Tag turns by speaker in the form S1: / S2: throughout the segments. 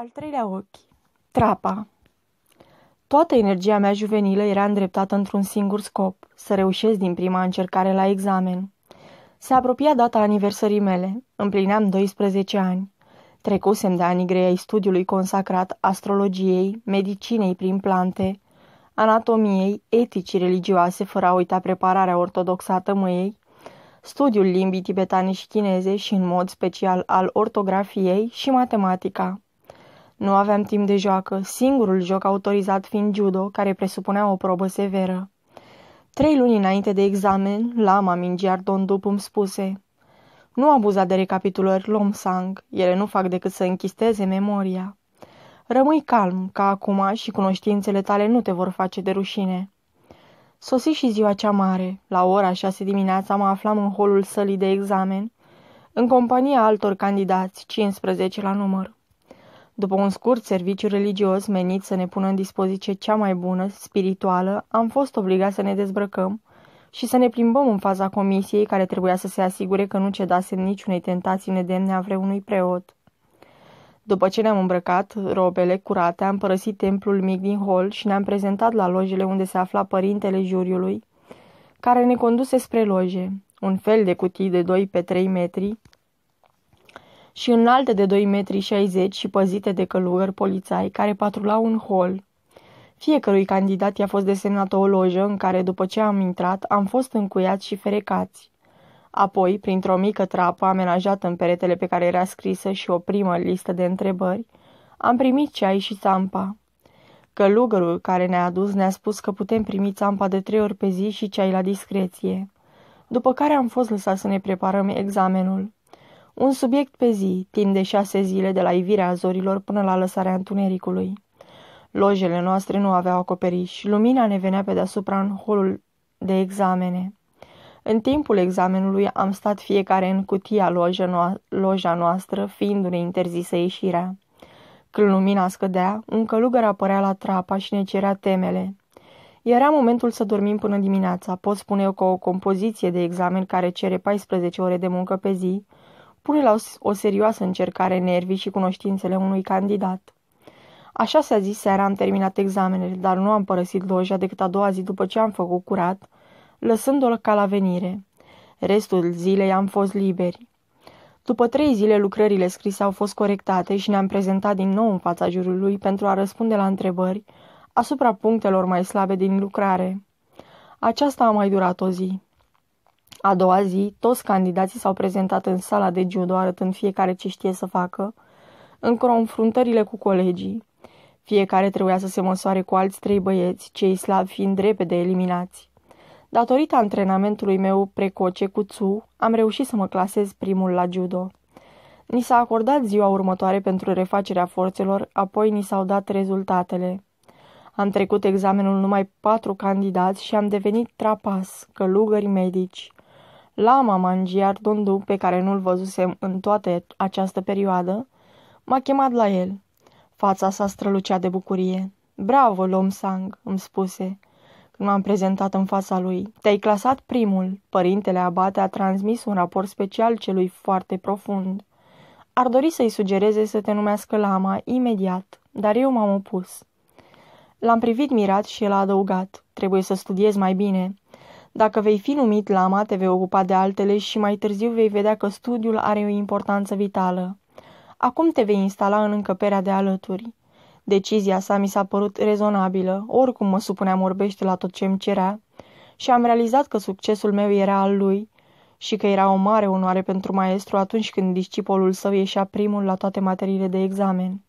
S1: Al treilea ochi. Trapa. Toată energia mea juvenilă era îndreptată într-un singur scop, să reușesc din prima încercare la examen. Se apropia data aniversării mele, împlineam 12 ani. Trecusem de ani grei ai studiului consacrat astrologiei, medicinei prin plante, anatomiei, eticii religioase fără a uita prepararea ortodoxă a tămâiei, studiul limbii tibetane și chineze și în mod special al ortografiei și matematica. Nu aveam timp de joacă, singurul joc autorizat fiind judo, care presupunea o probă severă. Trei luni înainte de examen, lama Mingiar Dondup îmi spuse Nu abuza de recapitulări Lomsang, ele nu fac decât să închisteze memoria. Rămâi calm, ca acum și cunoștințele tale nu te vor face de rușine. Sosi și ziua cea mare. La ora șase dimineața mă aflam în holul sălii de examen, în compania altor candidați, 15 la număr. După un scurt serviciu religios menit să ne pună în dispoziție cea mai bună, spirituală, am fost obligați să ne dezbrăcăm și să ne plimbăm în faza comisiei care trebuia să se asigure că nu cedasem niciunei tentații nedemne a vreunui preot. După ce ne-am îmbrăcat robele curate, am părăsit templul mic din hol și ne-am prezentat la lojele unde se afla părintele juriului, care ne conduse spre loje, un fel de cutii de 2 pe 3 metri, și înalte de 2 metri 60 și păzite de călugări polițai care patrulau în hol. Fiecărui candidat i-a fost desemnată o lojă în care, după ce am intrat, am fost încuiați și ferecați. Apoi, printr-o mică trapă amenajată în peretele pe care era scrisă și o primă listă de întrebări, am primit ceai și țampa. Călugărul care ne-a adus ne-a spus că putem primi țampa de trei ori pe zi și ceai la discreție. După care am fost lăsat să ne preparăm examenul. Un subiect pe zi, timp de șase zile de la ivirea azorilor până la lăsarea întunericului. Lojele noastre nu aveau acoperiș, lumina ne venea pe deasupra în holul de examene. În timpul examenului am stat fiecare în cutia loja, no- loja noastră, fiindu-ne interzisă ieșirea. Când lumina scădea, un călugăr apărea la trapa și ne cerea temele. Era momentul să dormim până dimineața. Pot spune eu că o compoziție de examen care cere 14 ore de muncă pe zi pune la o, o serioasă încercare nervii și cunoștințele unui candidat. Așa s-a zis seara am terminat examenele, dar nu am părăsit loja decât a doua zi după ce am făcut curat, lăsând-o ca la venire. Restul zilei am fost liberi. După trei zile lucrările scrise au fost corectate și ne-am prezentat din nou în fața jurului pentru a răspunde la întrebări asupra punctelor mai slabe din lucrare. Aceasta a mai durat o zi. A doua zi, toți candidații s-au prezentat în sala de judo arătând fiecare ce știe să facă, în confruntările cu colegii. Fiecare trebuia să se măsoare cu alți trei băieți, cei slabi fiind repede eliminați. Datorită antrenamentului meu precoce cu Tsu, am reușit să mă clasez primul la judo. Ni s-a acordat ziua următoare pentru refacerea forțelor, apoi ni s-au dat rezultatele. Am trecut examenul numai patru candidați și am devenit trapas, călugări medici. Lama Mangiar Dondu, pe care nu-l văzusem în toată această perioadă, m-a chemat la el. Fața sa strălucea de bucurie. Bravo, Lom Sang, îmi spuse, când m-am prezentat în fața lui. Te-ai clasat primul. Părintele Abate a transmis un raport special celui foarte profund. Ar dori să-i sugereze să te numească Lama imediat, dar eu m-am opus. L-am privit mirat și el a adăugat. Trebuie să studiezi mai bine. Dacă vei fi numit lama, te vei ocupa de altele și mai târziu vei vedea că studiul are o importanță vitală. Acum te vei instala în încăperea de alături. Decizia sa mi s-a părut rezonabilă, oricum mă supuneam orbește la tot ce îmi cerea, și am realizat că succesul meu era al lui și că era o mare onoare pentru maestru atunci când discipolul său ieșea primul la toate materiile de examen.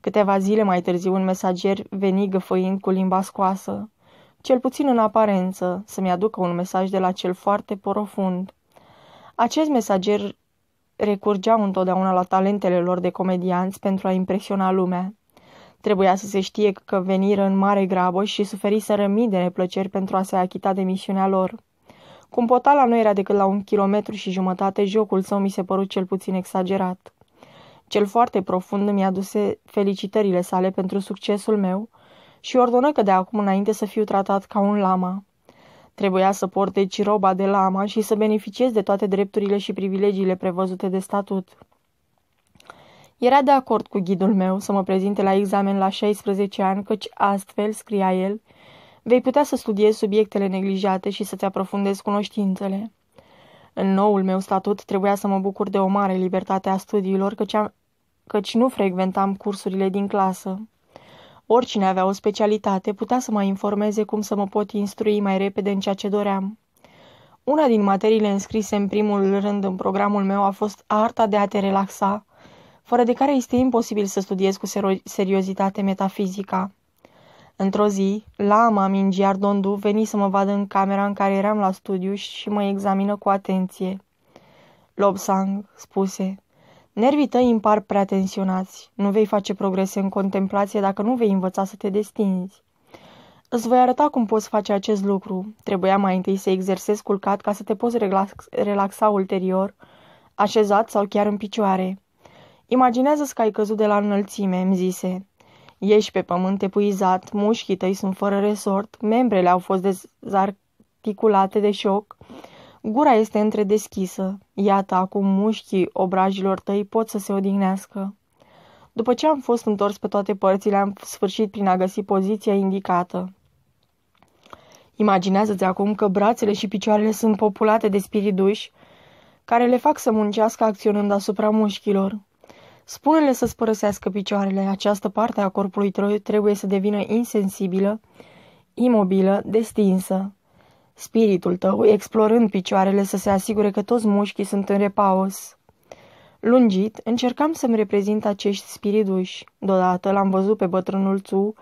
S1: Câteva zile mai târziu un mesager veni găfăind cu limba scoasă cel puțin în aparență, să-mi aducă un mesaj de la cel foarte profund. Acest mesager recurgeau întotdeauna la talentele lor de comedianți pentru a impresiona lumea. Trebuia să se știe că veniră în mare grabă și suferiseră mii de neplăceri pentru a se achita de misiunea lor. Cum potala nu era decât la un kilometru și jumătate, jocul său mi se părut cel puțin exagerat. Cel foarte profund mi aduse felicitările sale pentru succesul meu și ordonă că de acum înainte să fiu tratat ca un lama. Trebuia să port deci roba de lama și să beneficiez de toate drepturile și privilegiile prevăzute de statut. Era de acord cu ghidul meu să mă prezinte la examen la 16 ani, căci astfel, scria el, vei putea să studiezi subiectele neglijate și să-ți aprofundezi cunoștințele. În noul meu statut trebuia să mă bucur de o mare libertate a studiilor, căci, am, căci nu frecventam cursurile din clasă. Oricine avea o specialitate putea să mă informeze cum să mă pot instrui mai repede în ceea ce doream. Una din materiile înscrise în primul rând în programul meu a fost arta de a te relaxa, fără de care este imposibil să studiez cu seriozitate metafizica. Într-o zi, Lama Mingiar Dondu veni să mă vadă în camera în care eram la studiu și mă examină cu atenție. Lobsang, spuse, nervii tăi îmi par prea tensionați. Nu vei face progrese în contemplație dacă nu vei învăța să te destinzi. Îți voi arăta cum poți face acest lucru. Trebuia mai întâi să exersezi culcat ca să te poți relax relaxa ulterior, așezat sau chiar în picioare. Imaginează-ți că ai căzut de la înălțime, îmi zise. Ești pe pământ epuizat, mușchii tăi sunt fără resort, membrele au fost dezarticulate de șoc, gura este întredeschisă. Iată, acum mușchii obrajilor tăi pot să se odihnească. După ce am fost întors pe toate părțile, am sfârșit prin a găsi poziția indicată. Imaginează-ți acum că brațele și picioarele sunt populate de spiriduși care le fac să muncească acționând asupra mușchilor. Spune-le să-ți părăsească picioarele. Această parte a corpului trebuie să devină insensibilă, imobilă, destinsă. Spiritul tău, explorând picioarele, să se asigure că toți mușchii sunt în repaus. Lungit, încercam să-mi reprezint acești spiriduși. Deodată l-am văzut pe bătrânul Tzu,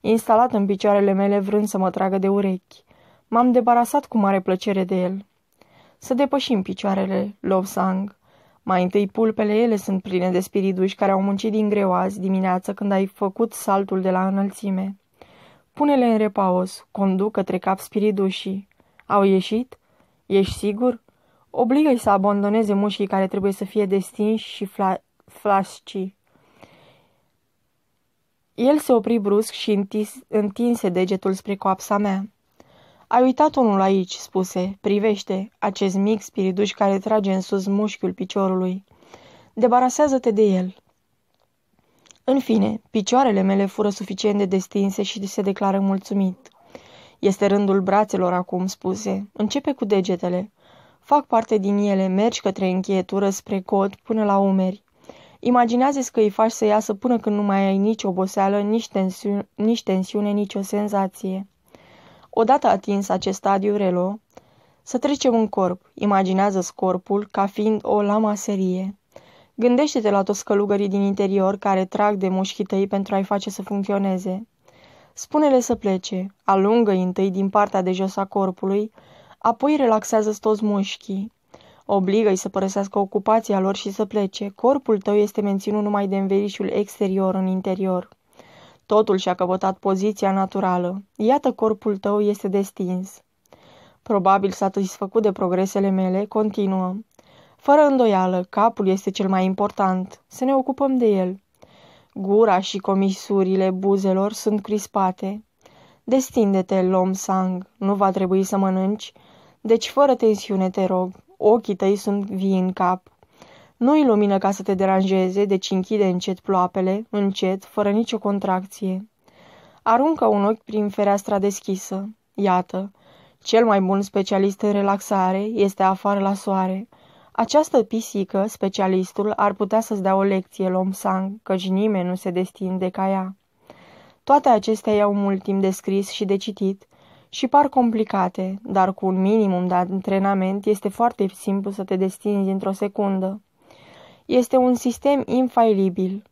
S1: instalat în picioarele mele vrând să mă tragă de urechi. M-am debarasat cu mare plăcere de el. Să depășim picioarele, Lovsang. Mai întâi pulpele ele sunt pline de spiriduși care au muncit din greu azi dimineață când ai făcut saltul de la înălțime. Pune-le în repaus, conduc către cap spiridușii. Au ieșit? Ești sigur? Obligă-i să abandoneze mușchii care trebuie să fie destinși și fla- flasci. El se opri brusc și întinse degetul spre coapsa mea. Ai uitat unul aici," spuse. Privește, acest mic spiriduș care trage în sus mușchiul piciorului. Debarasează-te de el." În fine, picioarele mele fură suficient de destinse și se declară mulțumit. Este rândul brațelor acum, spuse. Începe cu degetele. Fac parte din ele, mergi către încheietură spre cod până la umeri. Imaginează-ți că îi faci să iasă până când nu mai ai nici oboseală, nici, tensiune, nici tensiune, nici o senzație. Odată atins acest stadiu relo, să trecem în corp. imaginează corpul ca fiind o lamaserie. Gândește-te la toți călugării din interior care trag de mușchii tăi pentru a-i face să funcționeze. Spune-le să plece, alungă-i întâi din partea de jos a corpului, apoi relaxează toți mușchii. Obligă-i să părăsească ocupația lor și să plece. Corpul tău este menținut numai de învelișul exterior în interior. Totul și-a căpătat poziția naturală. Iată corpul tău este destins. Probabil satisfăcut de progresele mele, continuă. Fără îndoială, capul este cel mai important. Să ne ocupăm de el. Gura și comisurile buzelor sunt crispate. Destinde-te, lom sang, nu va trebui să mănânci, deci fără tensiune te rog, ochii tăi sunt vii în cap. Nu-i lumină ca să te deranjeze, deci închide încet ploapele, încet, fără nicio contracție. Aruncă un ochi prin fereastra deschisă. Iată, cel mai bun specialist în relaxare este afară la soare. Această pisică, specialistul, ar putea să-ți dea o lecție, Lom Sang, căci nimeni nu se destinde ca ea. Toate acestea iau mult timp de scris și de citit și par complicate, dar cu un minimum de antrenament este foarte simplu să te destinzi într-o secundă. Este un sistem infailibil.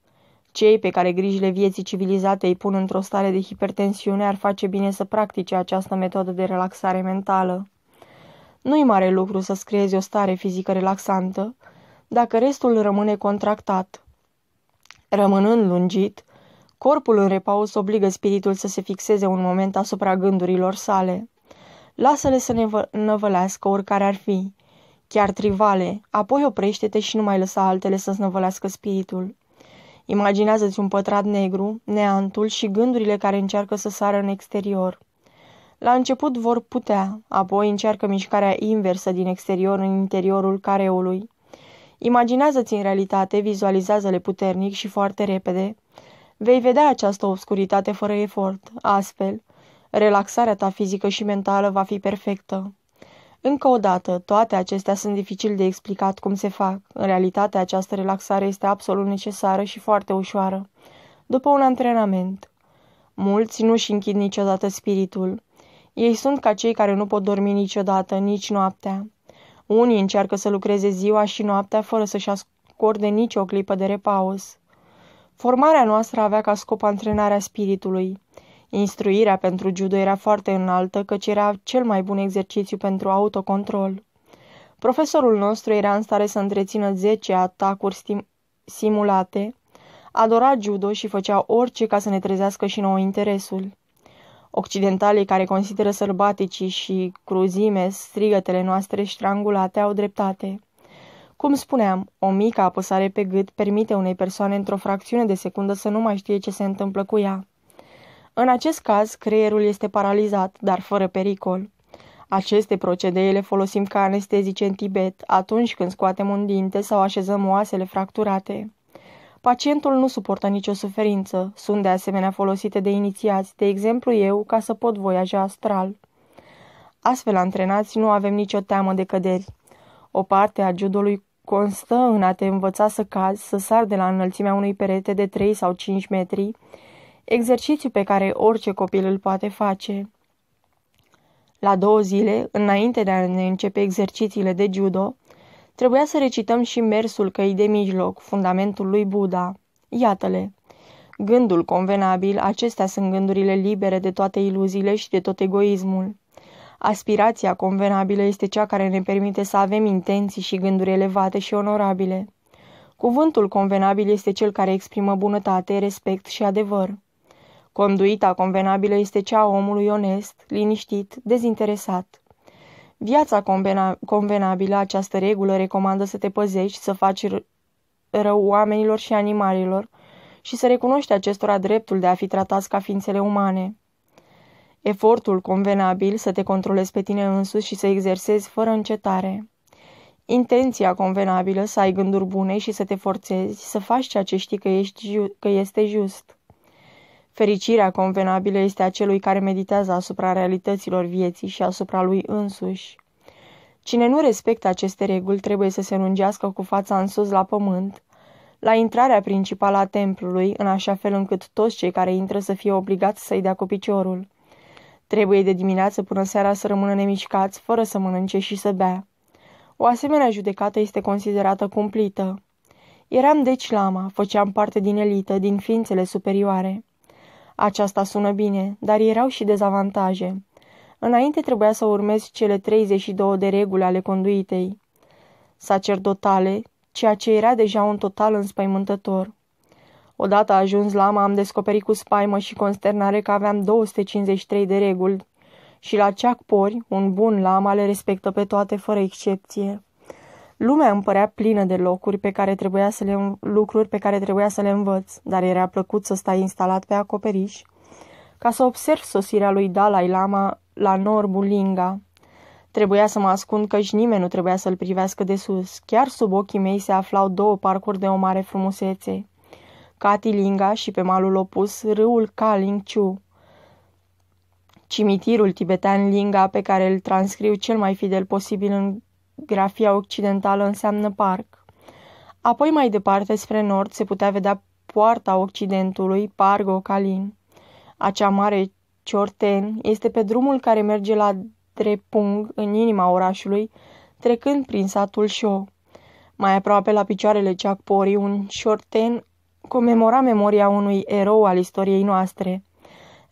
S1: Cei pe care grijile vieții civilizate îi pun într-o stare de hipertensiune ar face bine să practice această metodă de relaxare mentală. Nu-i mare lucru să scriezi o stare fizică relaxantă, dacă restul rămâne contractat. Rămânând lungit, corpul în repaus obligă spiritul să se fixeze un moment asupra gândurilor sale. Lasă-le să ne năvălească oricare ar fi, chiar trivale, apoi oprește-te și nu mai lăsa altele să-ți năvălească spiritul. Imaginează-ți un pătrat negru, neantul și gândurile care încearcă să sară în exterior. La început vor putea, apoi încearcă mișcarea inversă din exterior în interiorul careului. Imaginează-ți în realitate, vizualizează-le puternic și foarte repede. Vei vedea această obscuritate fără efort. Astfel, relaxarea ta fizică și mentală va fi perfectă. Încă o dată, toate acestea sunt dificil de explicat cum se fac. În realitate, această relaxare este absolut necesară și foarte ușoară. După un antrenament, mulți nu-și închid niciodată spiritul. Ei sunt ca cei care nu pot dormi niciodată, nici noaptea. Unii încearcă să lucreze ziua și noaptea fără să-și acorde nici o clipă de repaus. Formarea noastră avea ca scop antrenarea spiritului. Instruirea pentru judo era foarte înaltă, căci era cel mai bun exercițiu pentru autocontrol. Profesorul nostru era în stare să întrețină 10 atacuri simulate, adora judo și făcea orice ca să ne trezească și nouă interesul. Occidentalii care consideră sălbaticii și cruzime strigătele noastre strangulate au dreptate. Cum spuneam, o mică apăsare pe gât permite unei persoane într-o fracțiune de secundă să nu mai știe ce se întâmplă cu ea. În acest caz, creierul este paralizat, dar fără pericol. Aceste procedee le folosim ca anestezice în Tibet, atunci când scoatem un dinte sau așezăm oasele fracturate. Pacientul nu suportă nicio suferință, sunt de asemenea folosite de inițiați, de exemplu eu, ca să pot voiaja astral. Astfel antrenați nu avem nicio teamă de căderi. O parte a judului constă în a te învăța să cazi, să sar de la înălțimea unui perete de 3 sau 5 metri, exercițiu pe care orice copil îl poate face. La două zile, înainte de a ne începe exercițiile de judo, trebuia să recităm și mersul căi de mijloc, fundamentul lui Buddha. Iată-le! Gândul convenabil, acestea sunt gândurile libere de toate iluziile și de tot egoismul. Aspirația convenabilă este cea care ne permite să avem intenții și gânduri elevate și onorabile. Cuvântul convenabil este cel care exprimă bunătate, respect și adevăr. Conduita convenabilă este cea a omului onest, liniștit, dezinteresat. Viața convena convenabilă, această regulă, recomandă să te păzești, să faci rău oamenilor și animalelor și să recunoști acestora dreptul de a fi tratați ca ființele umane. Efortul convenabil să te controlezi pe tine însuți și să exersezi fără încetare. Intenția convenabilă să ai gânduri bune și să te forțezi să faci ceea ce știi că, ești că este just. Fericirea convenabilă este a celui care meditează asupra realităților vieții și asupra lui însuși. Cine nu respectă aceste reguli trebuie să se lungească cu fața în sus la pământ, la intrarea principală a templului, în așa fel încât toți cei care intră să fie obligați să-i dea cu piciorul. Trebuie de dimineață până seara să rămână nemișcați, fără să mănânce și să bea. O asemenea judecată este considerată cumplită. Eram deci lama, făceam parte din elită, din ființele superioare. Aceasta sună bine, dar erau și dezavantaje. Înainte trebuia să urmezi cele 32 de reguli ale conduitei sacerdotale, ceea ce era deja un total înspăimântător. Odată ajuns la am descoperit cu spaimă și consternare că aveam 253 de reguli și la pori, un bun lama le respectă pe toate fără excepție. Lumea îmi părea plină de locuri pe care trebuia să le, lucruri pe care trebuia să le învăț, dar era plăcut să stai instalat pe acoperiș, ca să observ sosirea lui Dalai Lama la Norbulinga. Trebuia să mă ascund căci nimeni nu trebuia să-l privească de sus. Chiar sub ochii mei se aflau două parcuri de o mare frumusețe. Katilinga și pe malul opus râul Kaling Chu. Cimitirul tibetan Linga, pe care îl transcriu cel mai fidel posibil în grafia occidentală înseamnă parc. Apoi mai departe, spre nord, se putea vedea poarta occidentului, Pargo Kalin. Acea mare Ciorten este pe drumul care merge la Drepung, în inima orașului, trecând prin satul Sho. Mai aproape la picioarele Ceacporii, un șorten comemora memoria unui erou al istoriei noastre,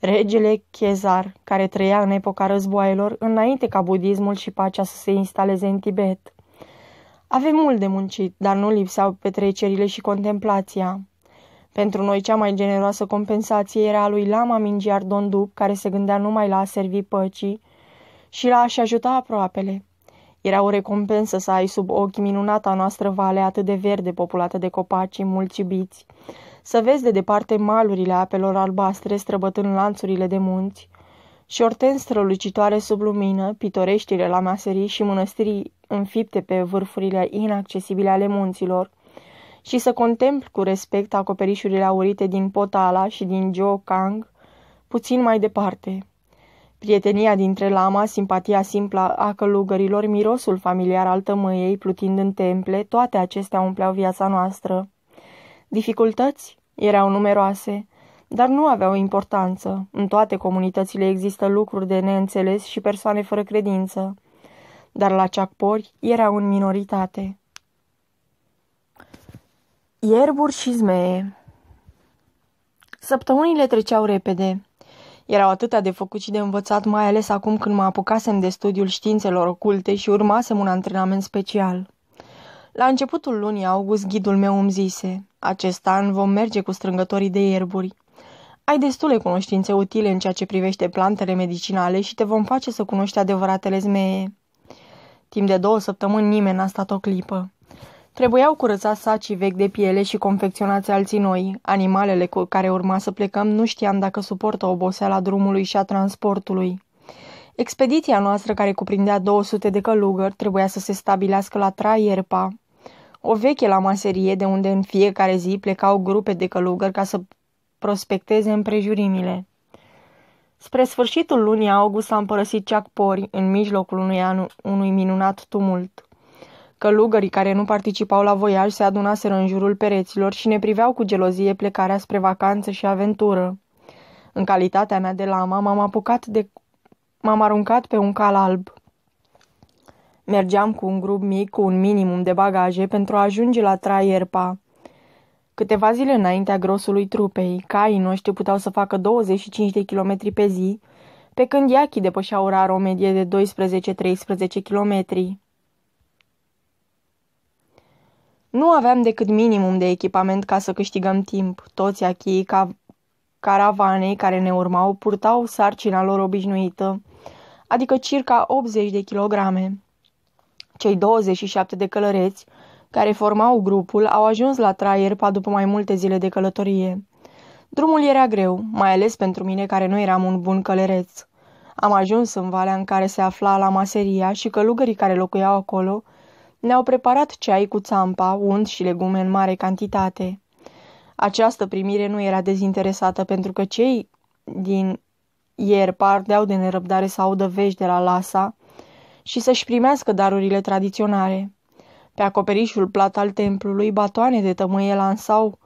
S1: regele Chezar, care trăia în epoca războaielor, înainte ca budismul și pacea să se instaleze în Tibet. Avem mult de muncit, dar nu lipseau petrecerile și contemplația. Pentru noi cea mai generoasă compensație era a lui Lama Mingiar Dondup, care se gândea numai la a servi păcii și la a-și ajuta aproapele. Era o recompensă să ai sub ochi minunata noastră vale atât de verde populată de copaci mulți iubiți, să vezi de departe malurile apelor albastre străbătând lanțurile de munți șorten strălucitoare sub lumină, pitoreștile la maserii și mănăstirii înfipte pe vârfurile inaccesibile ale munților, și să contempl cu respect acoperișurile aurite din Potala și din Kang, puțin mai departe. Prietenia dintre lama, simpatia simplă a călugărilor, mirosul familiar al tămâiei plutind în temple, toate acestea umpleau viața noastră. Dificultăți erau numeroase, dar nu aveau importanță. În toate comunitățile există lucruri de neînțeles și persoane fără credință. Dar la ceacpori erau în minoritate. Ierburi și zmee Săptămânile treceau repede. Erau atâtea de făcut și de învățat, mai ales acum când mă apucasem de studiul științelor oculte și urmasem un antrenament special. La începutul lunii august, ghidul meu îmi zise, acest an vom merge cu strângătorii de ierburi. Ai destule cunoștințe utile în ceea ce privește plantele medicinale și te vom face să cunoști adevăratele zmee. Timp de două săptămâni nimeni n-a stat o clipă. Trebuiau curățați sacii vechi de piele și confecționați alții noi. Animalele cu care urma să plecăm nu știam dacă suportă oboseala drumului și a transportului. Expediția noastră, care cuprindea 200 de călugări, trebuia să se stabilească la Traierpa, o veche la maserie de unde în fiecare zi plecau grupe de călugări ca să prospecteze împrejurimile. Spre sfârșitul lunii august am părăsit Ceacpori în mijlocul unui, an, unui minunat tumult. Călugării care nu participau la voiaj se adunaseră în jurul pereților și ne priveau cu gelozie plecarea spre vacanță și aventură. În calitatea mea de lama, m-am apucat de... m-am aruncat pe un cal alb. Mergeam cu un grup mic, cu un minimum de bagaje, pentru a ajunge la Traierpa. Câteva zile înaintea grosului trupei, caii noștri puteau să facă 25 de kilometri pe zi, pe când iachii depășeau rar o medie de 12-13 kilometri. Nu aveam decât minimum de echipament ca să câștigăm timp. Toți achii ca caravanei care ne urmau purtau sarcina lor obișnuită, adică circa 80 de kilograme. Cei 27 de călăreți care formau grupul au ajuns la Traierpa după mai multe zile de călătorie. Drumul era greu, mai ales pentru mine care nu eram un bun călăreț. Am ajuns în valea în care se afla la maseria și călugării care locuiau acolo ne-au preparat ceai cu țampa, unt și legume în mare cantitate. Această primire nu era dezinteresată pentru că cei din ieri pardeau de nerăbdare să audă vești de la Lasa și să-și primească darurile tradiționale. Pe acoperișul plat al templului, batoane de tămâie lansau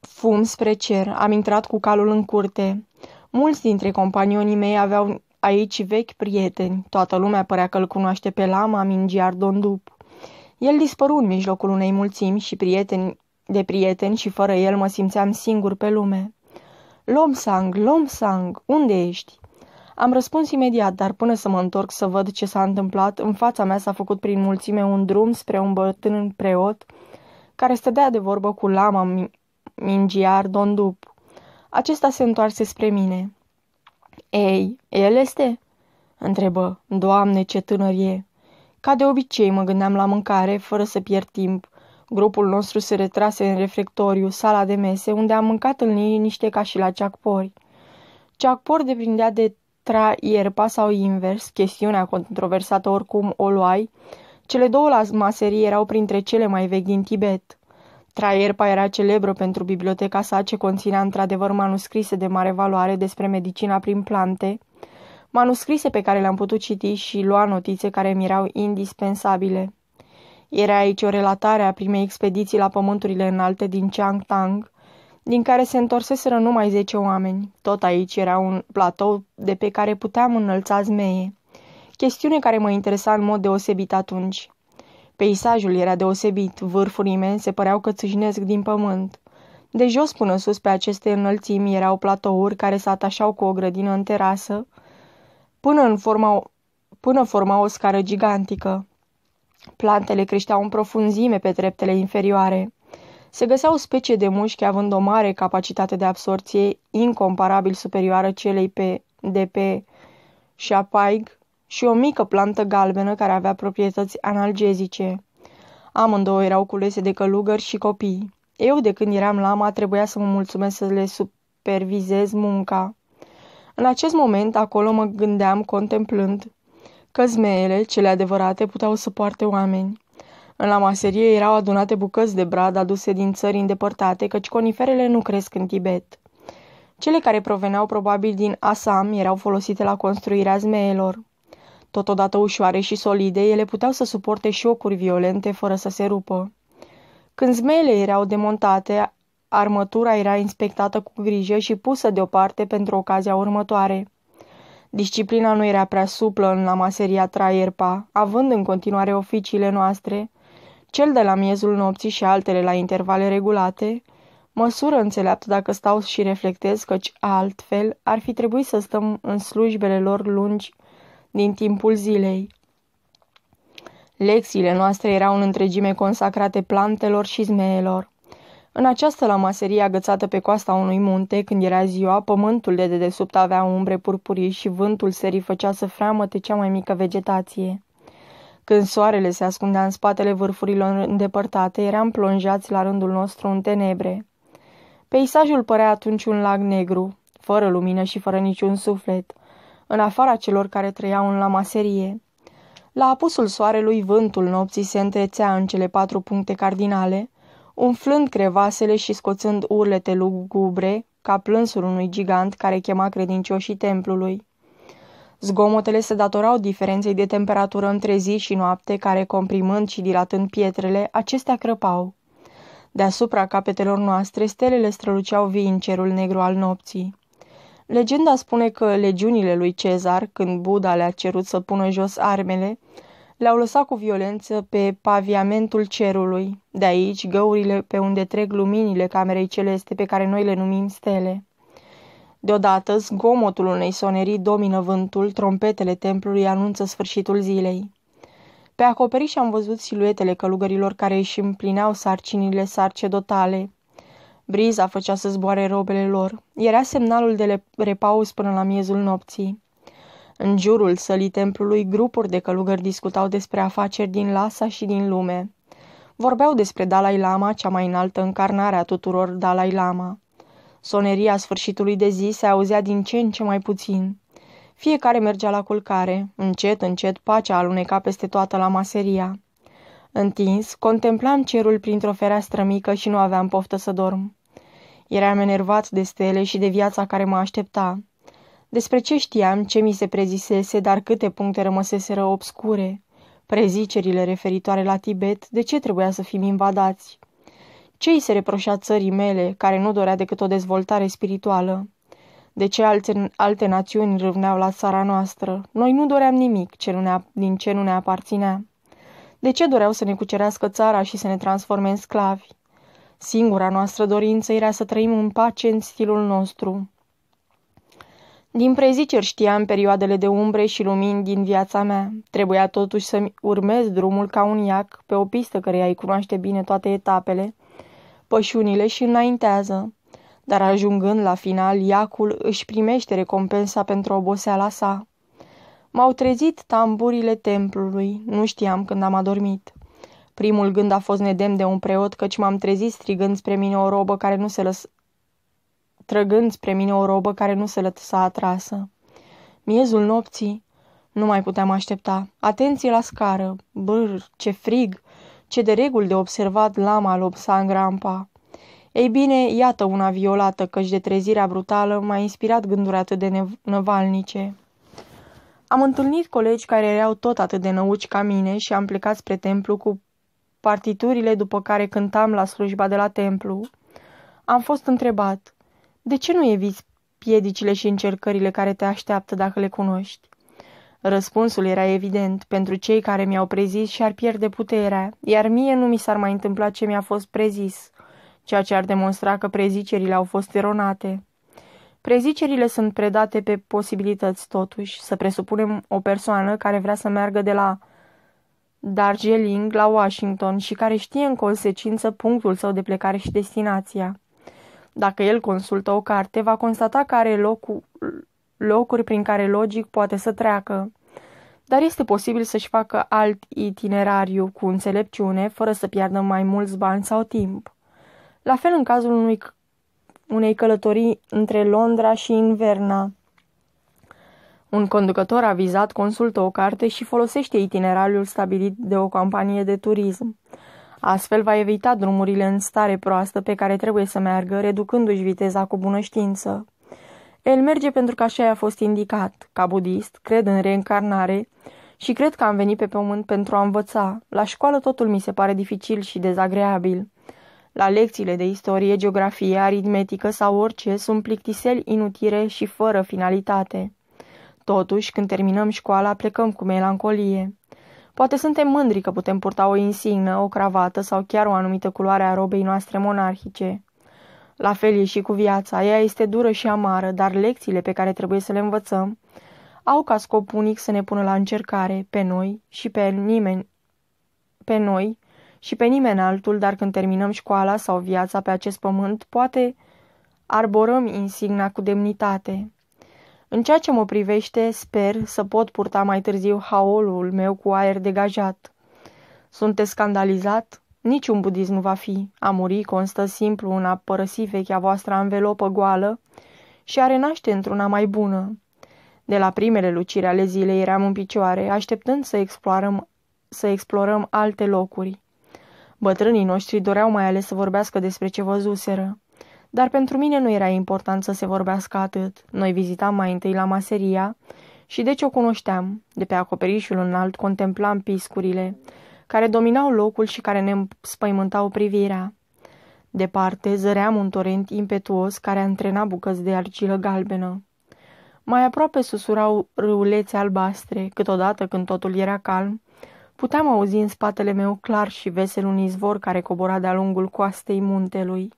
S1: fum spre cer. Am intrat cu calul în curte. Mulți dintre companionii mei aveau aici vechi prieteni. Toată lumea părea că îl cunoaște pe lama Mingiar Dondup. El dispăru în mijlocul unei mulțimi și prieteni de prieteni și fără el mă simțeam singur pe lume. Lomsang, Lomsang, unde ești? Am răspuns imediat, dar până să mă întorc să văd ce s-a întâmplat, în fața mea s-a făcut prin mulțime un drum spre un bătrân preot care stădea de vorbă cu lama Mingiar Dondup. Acesta se întoarse spre mine. Ei, el este?" întrebă. Doamne, ce tânăr e!" Ca de obicei mă gândeam la mâncare, fără să pierd timp. Grupul nostru se retrase în reflectoriu, sala de mese, unde am mâncat în liniște ca și la ceacpori. Ceacpor deprindea de tra ierpa sau invers, chestiunea controversată oricum o luai. Cele două la maserii erau printre cele mai vechi din Tibet. Traierpa era celebră pentru biblioteca sa ce conținea într-adevăr manuscrise de mare valoare despre medicina prin plante, manuscrise pe care le-am putut citi și lua notițe care mi erau indispensabile. Era aici o relatare a primei expediții la pământurile înalte din Changtang, din care se întorseseră numai zece oameni. Tot aici era un platou de pe care puteam înălța zmeie. Chestiune care mă interesa în mod deosebit atunci. Peisajul era deosebit, vârfuri imense păreau că țâșnesc din pământ. De jos până sus pe aceste înălțimi erau platouri care se atașau cu o grădină în terasă, până, în forma, până forma o scară gigantică. Plantele creșteau în profunzime pe treptele inferioare. Se găseau specie de mușchi având o mare capacitate de absorție, incomparabil superioară celei pe, de pe șapaig, și o mică plantă galbenă care avea proprietăți analgezice. Amândouă erau culese de călugări și copii. Eu, de când eram lama, trebuia să mă mulțumesc să le supervizez munca. În acest moment, acolo mă gândeam, contemplând, că zmeele, cele adevărate, puteau să poarte oameni. În la maserie erau adunate bucăți de brad aduse din țări îndepărtate, căci coniferele nu cresc în Tibet. Cele care proveneau probabil din Assam erau folosite la construirea zmeelor. Totodată ușoare și solide, ele puteau să suporte șocuri violente fără să se rupă. Când zmeele erau demontate, armătura era inspectată cu grijă și pusă deoparte pentru ocazia următoare. Disciplina nu era prea suplă în la maseria Traierpa, având în continuare oficiile noastre, cel de la miezul nopții și altele la intervale regulate, măsură înțeleaptă dacă stau și reflectez, căci altfel ar fi trebuit să stăm în slujbele lor lungi din timpul zilei. Lecțiile noastre erau în întregime consacrate plantelor și zmeelor. În această lamaserie agățată pe coasta unui munte, când era ziua, pământul de dedesubt avea umbre purpurii și vântul serii făcea să freamăte cea mai mică vegetație. Când soarele se ascundea în spatele vârfurilor îndepărtate, eram plonjați la rândul nostru în tenebre. Peisajul părea atunci un lag negru, fără lumină și fără niciun suflet, în afara celor care trăiau în lamaserie. La apusul soarelui, vântul nopții se întrețea în cele patru puncte cardinale, umflând crevasele și scoțând urlete lugubre, ca plânsul unui gigant care chema credincioșii templului. Zgomotele se datorau diferenței de temperatură între zi și noapte, care, comprimând și dilatând pietrele, acestea crăpau. Deasupra capetelor noastre, stelele străluceau vii în cerul negru al nopții. Legenda spune că legiunile lui Cezar, când Buddha le-a cerut să pună jos armele, le-au lăsat cu violență pe paviamentul cerului, de aici găurile pe unde trec luminile camerei celeste pe care noi le numim stele. Deodată, zgomotul unei sonerii domină vântul, trompetele templului anunță sfârșitul zilei. Pe acoperiș am văzut siluetele călugărilor care își împlineau sarcinile sarcedotale. Briza făcea să zboare robele lor. Era semnalul de repaus până la miezul nopții. În jurul sălii templului, grupuri de călugări discutau despre afaceri din Lhasa și din lume. Vorbeau despre Dalai Lama, cea mai înaltă încarnare a tuturor Dalai Lama. Soneria sfârșitului de zi se auzea din ce în ce mai puțin. Fiecare mergea la culcare. Încet, încet, pacea aluneca peste toată la maseria. Întins, contemplam cerul printr-o fereastră mică și nu aveam poftă să dorm. Eram enervat de stele și de viața care mă aștepta. Despre ce știam, ce mi se prezisese, dar câte puncte rămăseseră obscure. Prezicerile referitoare la Tibet, de ce trebuia să fim invadați? Ce îi se reproșea țării mele, care nu dorea decât o dezvoltare spirituală? De ce alte, alte națiuni râvneau la țara noastră? Noi nu doream nimic ce nu ne, din ce nu ne aparținea. De ce doreau să ne cucerească țara și să ne transforme în sclavi? Singura noastră dorință era să trăim în pace în stilul nostru. Din preziceri știam perioadele de umbre și lumini din viața mea. Trebuia totuși să-mi urmez drumul ca un iac pe o pistă căreia îi cunoaște bine toate etapele, pășunile și înaintează. Dar ajungând la final, iacul își primește recompensa pentru oboseala sa. M-au trezit tamburile templului, nu știam când am adormit. Primul gând a fost nedemn de un preot, căci m-am trezit strigând spre mine o robă care nu se lăsă trăgând spre mine o robă care nu se lăsa atrasă. Miezul nopții nu mai puteam aștepta. Atenție la scară! Brr, ce frig! Ce de reguli de observat lama lopsa în grampa. Ei bine, iată una violată, căci de trezirea brutală m-a inspirat gânduri atât de năvalnice. Am întâlnit colegi care erau tot atât de năuci ca mine și am plecat spre templu cu partiturile după care cântam la slujba de la templu. Am fost întrebat, de ce nu eviți piedicile și încercările care te așteaptă dacă le cunoști? Răspunsul era evident. Pentru cei care mi-au prezis și-ar pierde puterea, iar mie nu mi s-ar mai întâmpla ce mi-a fost prezis, ceea ce ar demonstra că prezicerile au fost eronate. Prezicerile sunt predate pe posibilități, totuși, să presupunem o persoană care vrea să meargă de la Darjeeling la Washington și care știe în consecință punctul său de plecare și destinația. Dacă el consultă o carte, va constata că are locu- locuri prin care logic poate să treacă. Dar este posibil să-și facă alt itinerariu cu înțelepciune, fără să piardă mai mulți bani sau timp. La fel în cazul unui, unei călătorii între Londra și Inverna. Un conducător avizat consultă o carte și folosește itinerariul stabilit de o companie de turism. Astfel va evita drumurile în stare proastă pe care trebuie să meargă, reducându-și viteza cu bună știință. El merge pentru că așa i-a fost indicat. Ca budist, cred în reîncarnare și cred că am venit pe pământ pentru a învăța. La școală totul mi se pare dificil și dezagreabil. La lecțiile de istorie, geografie, aritmetică sau orice sunt plictiseli inutile și fără finalitate. Totuși, când terminăm școala, plecăm cu melancolie. Poate suntem mândri că putem purta o insignă, o cravată sau chiar o anumită culoare a robei noastre monarhice. La fel e și cu viața, ea este dură și amară, dar lecțiile pe care trebuie să le învățăm au ca scop unic să ne pună la încercare, pe noi și pe nimeni, pe noi și pe nimeni altul, dar când terminăm școala sau viața pe acest pământ, poate arborăm insigna cu demnitate. În ceea ce mă privește, sper să pot purta mai târziu haolul meu cu aer degajat. Sunteți scandalizat? Niciun budism nu va fi. A muri constă simplu în a părăsi vechea voastră anvelopă goală și a renaște într-una mai bună. De la primele luciri ale zilei eram în picioare, așteptând să explorăm, să explorăm alte locuri. Bătrânii noștri doreau mai ales să vorbească despre ce văzuseră. Dar pentru mine nu era important să se vorbească atât. Noi vizitam mai întâi la maseria și deci o cunoșteam. De pe acoperișul înalt contemplam piscurile, care dominau locul și care ne spăimântau privirea. Departe zăream un torent impetuos care antrena bucăți de argilă galbenă. Mai aproape susurau râulețe albastre, câteodată când totul era calm, puteam auzi în spatele meu clar și vesel un izvor care cobora de-a lungul coastei muntelui.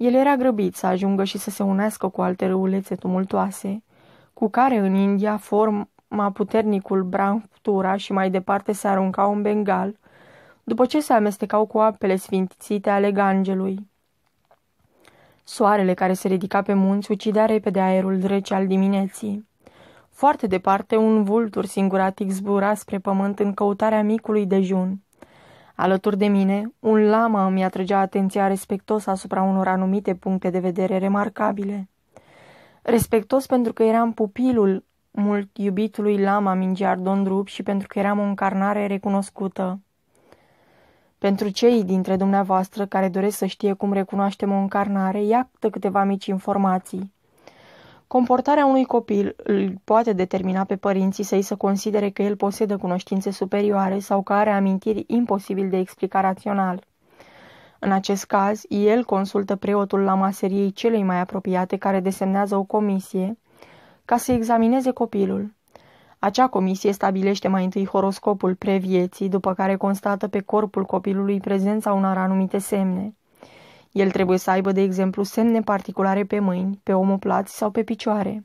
S1: El era grăbit să ajungă și să se unească cu alte râulețe tumultoase, cu care în India forma puternicul Brahmtura și mai departe se arunca un bengal, după ce se amestecau cu apele sfințite ale Gangelui. Soarele care se ridica pe munți ucidea repede aerul drece al dimineții. Foarte departe, un vultur singuratic zbura spre pământ în căutarea micului dejun. Alături de mine, un lama îmi atrăgea atenția respectos asupra unor anumite puncte de vedere remarcabile. Respectos pentru că eram pupilul mult iubitului lama Mingiar Dondrup și pentru că eram o încarnare recunoscută. Pentru cei dintre dumneavoastră care doresc să știe cum recunoaștem o încarnare, iată câteva mici informații. Comportarea unui copil îl poate determina pe părinții să-i să considere că el posedă cunoștințe superioare sau că are amintiri imposibil de explica rațional. În acest caz, el consultă preotul la maseriei celei mai apropiate care desemnează o comisie ca să examineze copilul. Acea comisie stabilește mai întâi horoscopul previeții, după care constată pe corpul copilului prezența unor anumite semne. El trebuie să aibă, de exemplu, semne particulare pe mâini, pe omoplați sau pe picioare.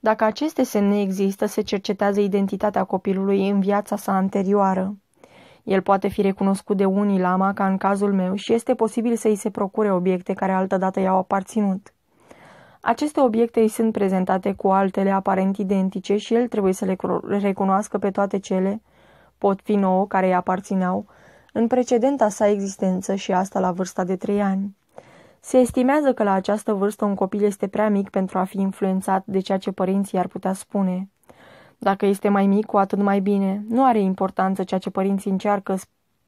S1: Dacă aceste semne există, se cercetează identitatea copilului în viața sa anterioară. El poate fi recunoscut de unii lama, ca în cazul meu, și este posibil să îi se procure obiecte care altădată i-au aparținut. Aceste obiecte îi sunt prezentate cu altele aparent identice și el trebuie să le recunoască pe toate cele, pot fi nouă, care îi aparțineau, în precedenta sa existență și asta la vârsta de trei ani. Se estimează că la această vârstă un copil este prea mic pentru a fi influențat de ceea ce părinții ar putea spune. Dacă este mai mic, cu atât mai bine. Nu are importanță ceea ce părinții încearcă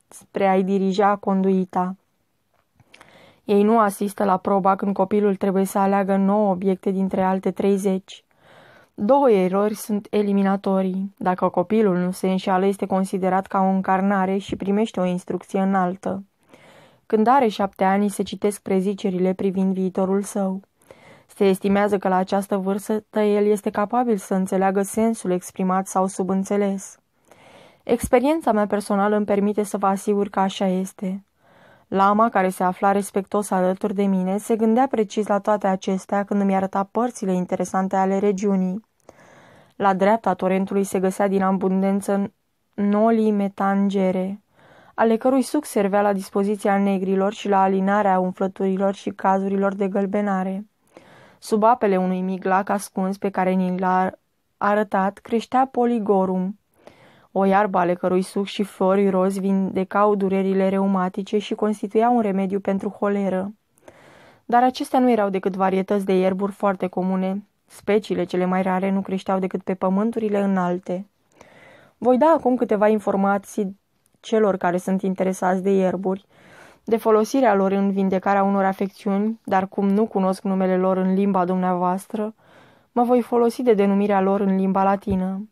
S1: spre a-i dirija conduita. Ei nu asistă la proba când copilul trebuie să aleagă 9 obiecte dintre alte 30. Două erori sunt eliminatorii. Dacă copilul nu se înșeală, este considerat ca o încarnare și primește o instrucție înaltă. Când are șapte ani, se citesc prezicerile privind viitorul său. Se estimează că la această vârstă el este capabil să înțeleagă sensul exprimat sau subînțeles. Experiența mea personală îmi permite să vă asigur că așa este. Lama, care se afla respectos alături de mine, se gândea precis la toate acestea când îmi arăta părțile interesante ale regiunii. La dreapta torentului se găsea din abundență nolii metangere, ale cărui suc servea la dispoziția negrilor și la alinarea umflăturilor și cazurilor de gălbenare. Sub apele unui mic lac ascuns pe care ni l-a arătat, creștea poligorum, O iarbă ale cărui suc și flori rozi vindecau durerile reumatice și constituiau un remediu pentru holeră. Dar acestea nu erau decât varietăți de ierburi foarte comune. Speciile cele mai rare nu creșteau decât pe pământurile înalte. Voi da acum câteva informații celor care sunt interesați de ierburi, de folosirea lor în vindecarea unor afecțiuni, dar cum nu cunosc numele lor în limba dumneavoastră, mă voi folosi de denumirea lor în limba latină.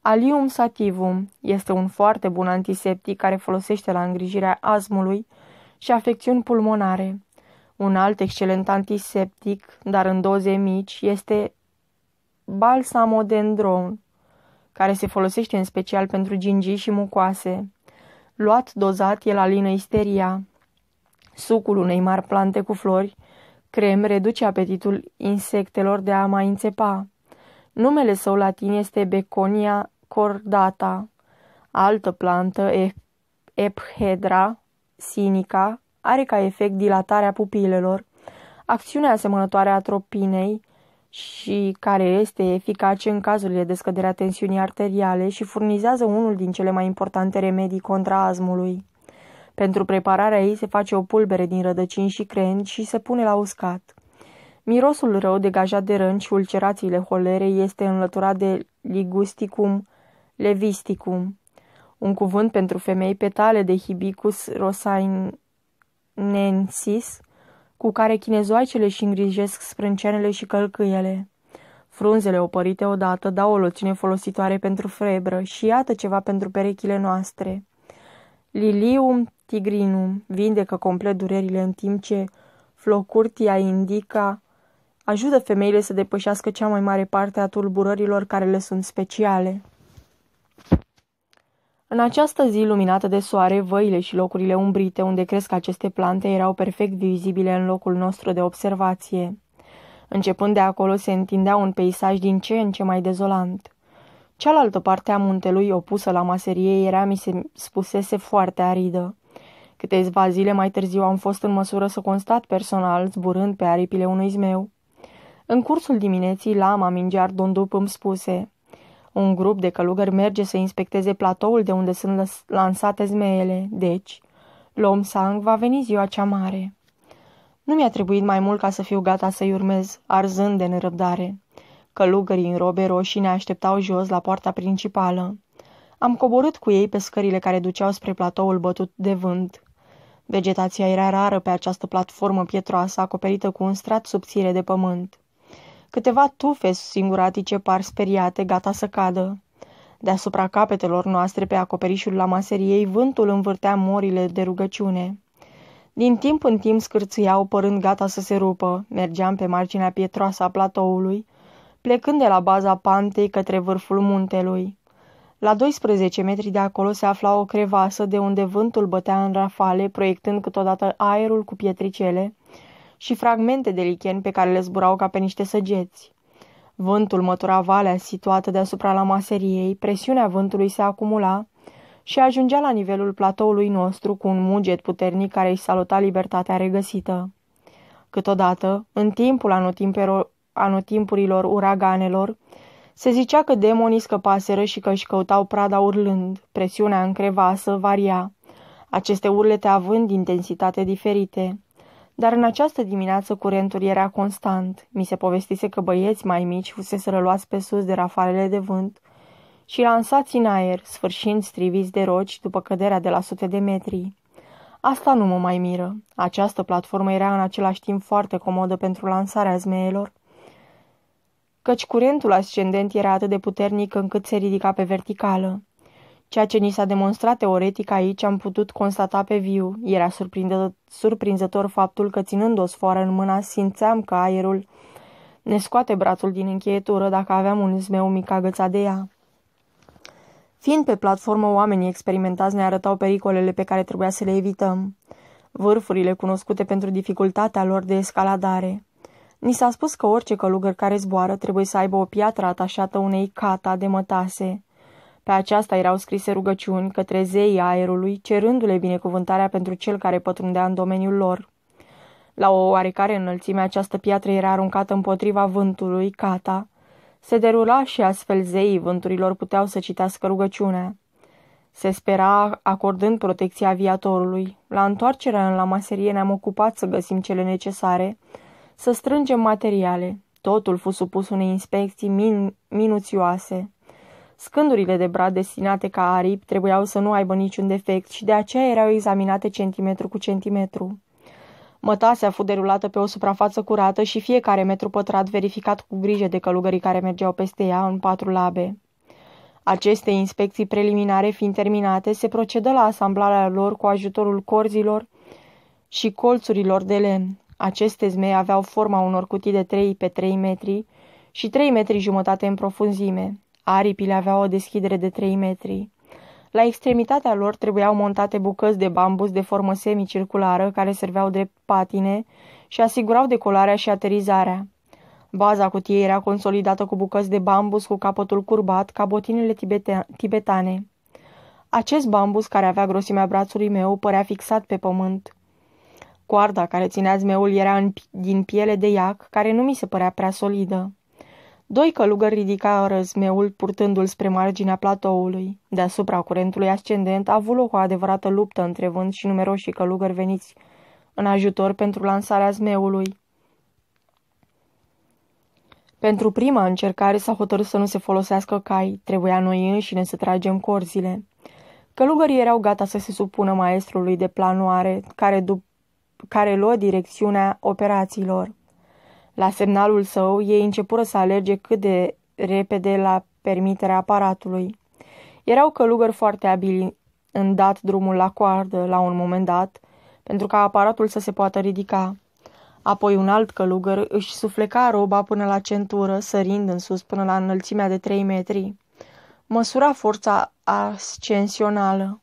S1: Alium sativum este un foarte bun antiseptic care folosește la îngrijirea azmului și afecțiuni pulmonare. Un alt excelent antiseptic, dar în doze mici, este balsamodendron, care se folosește în special pentru gingii și mucoase. Luat dozat, el alină isteria. Sucul unei mari plante cu flori, crem, reduce apetitul insectelor de a mai înțepa. Numele său latin este Beconia cordata. Altă plantă, Ephedra sinica, are ca efect dilatarea pupilelor, acțiunea asemănătoare a tropinei și care este eficace în cazurile de scădere a tensiunii arteriale și furnizează unul din cele mai importante remedii contra azmului. Pentru prepararea ei se face o pulbere din rădăcini și crengi și se pune la uscat. Mirosul rău degajat de rânci și ulcerațiile holerei este înlăturat de ligusticum levisticum, un cuvânt pentru femei petale de hibicus rosainensis, cu care chinezoaicele și îngrijesc sprâncenele și călcâiele. Frunzele opărite odată dau o loțiune folositoare pentru frebră și iată ceva pentru perechile noastre. Lilium tigrinum vindecă complet durerile în timp ce Flocurtia indica ajută femeile să depășească cea mai mare parte a tulburărilor care le sunt speciale. În această zi luminată de soare, văile și locurile umbrite unde cresc aceste plante erau perfect vizibile în locul nostru de observație. Începând de acolo se întindea un peisaj din ce în ce mai dezolant. Cealaltă parte a muntelui, opusă la maserie, era, mi se spusese, foarte aridă. Câteva zile mai târziu am fost în măsură să constat personal, zburând pe aripile unui zmeu. În cursul dimineții, lama mingear Dondup îmi spuse un grup de călugări merge să inspecteze platoul de unde sunt lansate zmeele, deci Lom Sang va veni ziua cea mare. Nu mi-a trebuit mai mult ca să fiu gata să-i urmez, arzând de nerăbdare. Călugării în robe roșii ne așteptau jos la poarta principală. Am coborât cu ei pe scările care duceau spre platoul bătut de vânt. Vegetația era rară pe această platformă pietroasă acoperită cu un strat subțire de pământ. Câteva tufe singuratice par speriate, gata să cadă. Deasupra capetelor noastre, pe acoperișul la maseriei, vântul învârtea morile de rugăciune. Din timp în timp scârțâiau, părând gata să se rupă. Mergeam pe marginea pietroasă a platoului, plecând de la baza pantei către vârful muntelui. La 12 metri de acolo se afla o crevasă de unde vântul bătea în rafale, proiectând câteodată aerul cu pietricele, și fragmente de lichen pe care le zburau ca pe niște săgeți. Vântul mătura valea situată deasupra la maseriei, presiunea vântului se acumula și ajungea la nivelul platoului nostru cu un muget puternic care îi saluta libertatea regăsită. Câteodată, în timpul anotimpurilor uraganelor, se zicea că demonii scăpaseră și că își căutau prada urlând. Presiunea în crevasă varia, aceste urlete având intensitate diferite. Dar în această dimineață curentul era constant. Mi se povestise că băieți mai mici fusese răluați pe sus de rafalele de vânt și lansați în aer, sfârșind striviți de roci după căderea de la sute de metri. Asta nu mă mai miră. Această platformă era în același timp foarte comodă pentru lansarea zmeelor, căci curentul ascendent era atât de puternic încât se ridica pe verticală. Ceea ce ni s-a demonstrat teoretic aici am putut constata pe viu. Era surprinzător faptul că ținând o sfoară în mână simțeam că aerul ne scoate brațul din încheietură dacă aveam un zmeu mic agățat de ea. Fiind pe platformă, oamenii experimentați ne arătau pericolele pe care trebuia să le evităm. Vârfurile cunoscute pentru dificultatea lor de escaladare. Ni s-a spus că orice călugăr care zboară trebuie să aibă o piatră atașată unei cata de mătase. Pe aceasta erau scrise rugăciuni către zeii aerului, cerându-le binecuvântarea pentru cel care pătrundea în domeniul lor. La o oarecare înălțime această piatră era aruncată împotriva vântului, cata. Se derula și astfel zeii vânturilor puteau să citească rugăciunea. Se spera acordând protecția aviatorului. La întoarcerea în la maserie ne-am ocupat să găsim cele necesare, să strângem materiale. Totul fu supus unei inspecții min- minuțioase. Scândurile de brad destinate ca aripi trebuiau să nu aibă niciun defect și de aceea erau examinate centimetru cu centimetru. Mătasea fu derulată pe o suprafață curată și fiecare metru pătrat verificat cu grijă de călugării care mergeau peste ea în patru labe. Aceste inspecții preliminare fiind terminate, se procedă la asamblarea lor cu ajutorul corzilor și colțurilor de lemn. Aceste zmei aveau forma unor cutii de 3 pe 3 metri și 3 metri jumătate în profunzime. Aripile aveau o deschidere de 3 metri. La extremitatea lor trebuiau montate bucăți de bambus de formă semicirculară care serveau de patine și asigurau decolarea și aterizarea. Baza cutiei era consolidată cu bucăți de bambus cu capătul curbat, ca botinele tibetane. Acest bambus, care avea grosimea brațului meu, părea fixat pe pământ. Coarda care ținea zmeul era în, din piele de iac, care nu mi se părea prea solidă. Doi călugări ridica răzmeul purtându-l spre marginea platoului. Deasupra curentului ascendent a avut loc o adevărată luptă între vânt și numeroși călugări veniți în ajutor pentru lansarea zmeului. Pentru prima încercare s-a hotărât să nu se folosească cai, trebuia noi înșine să tragem corzile. Călugării erau gata să se supună maestrului de planoare, care, care luă direcțiunea operațiilor. La semnalul său, ei începură să alerge cât de repede la permiterea aparatului. Erau călugări foarte abili în dat drumul la coardă, la un moment dat, pentru ca aparatul să se poată ridica. Apoi un alt călugăr își sufleca roba până la centură, sărind în sus până la înălțimea de trei metri. Măsura forța ascensională.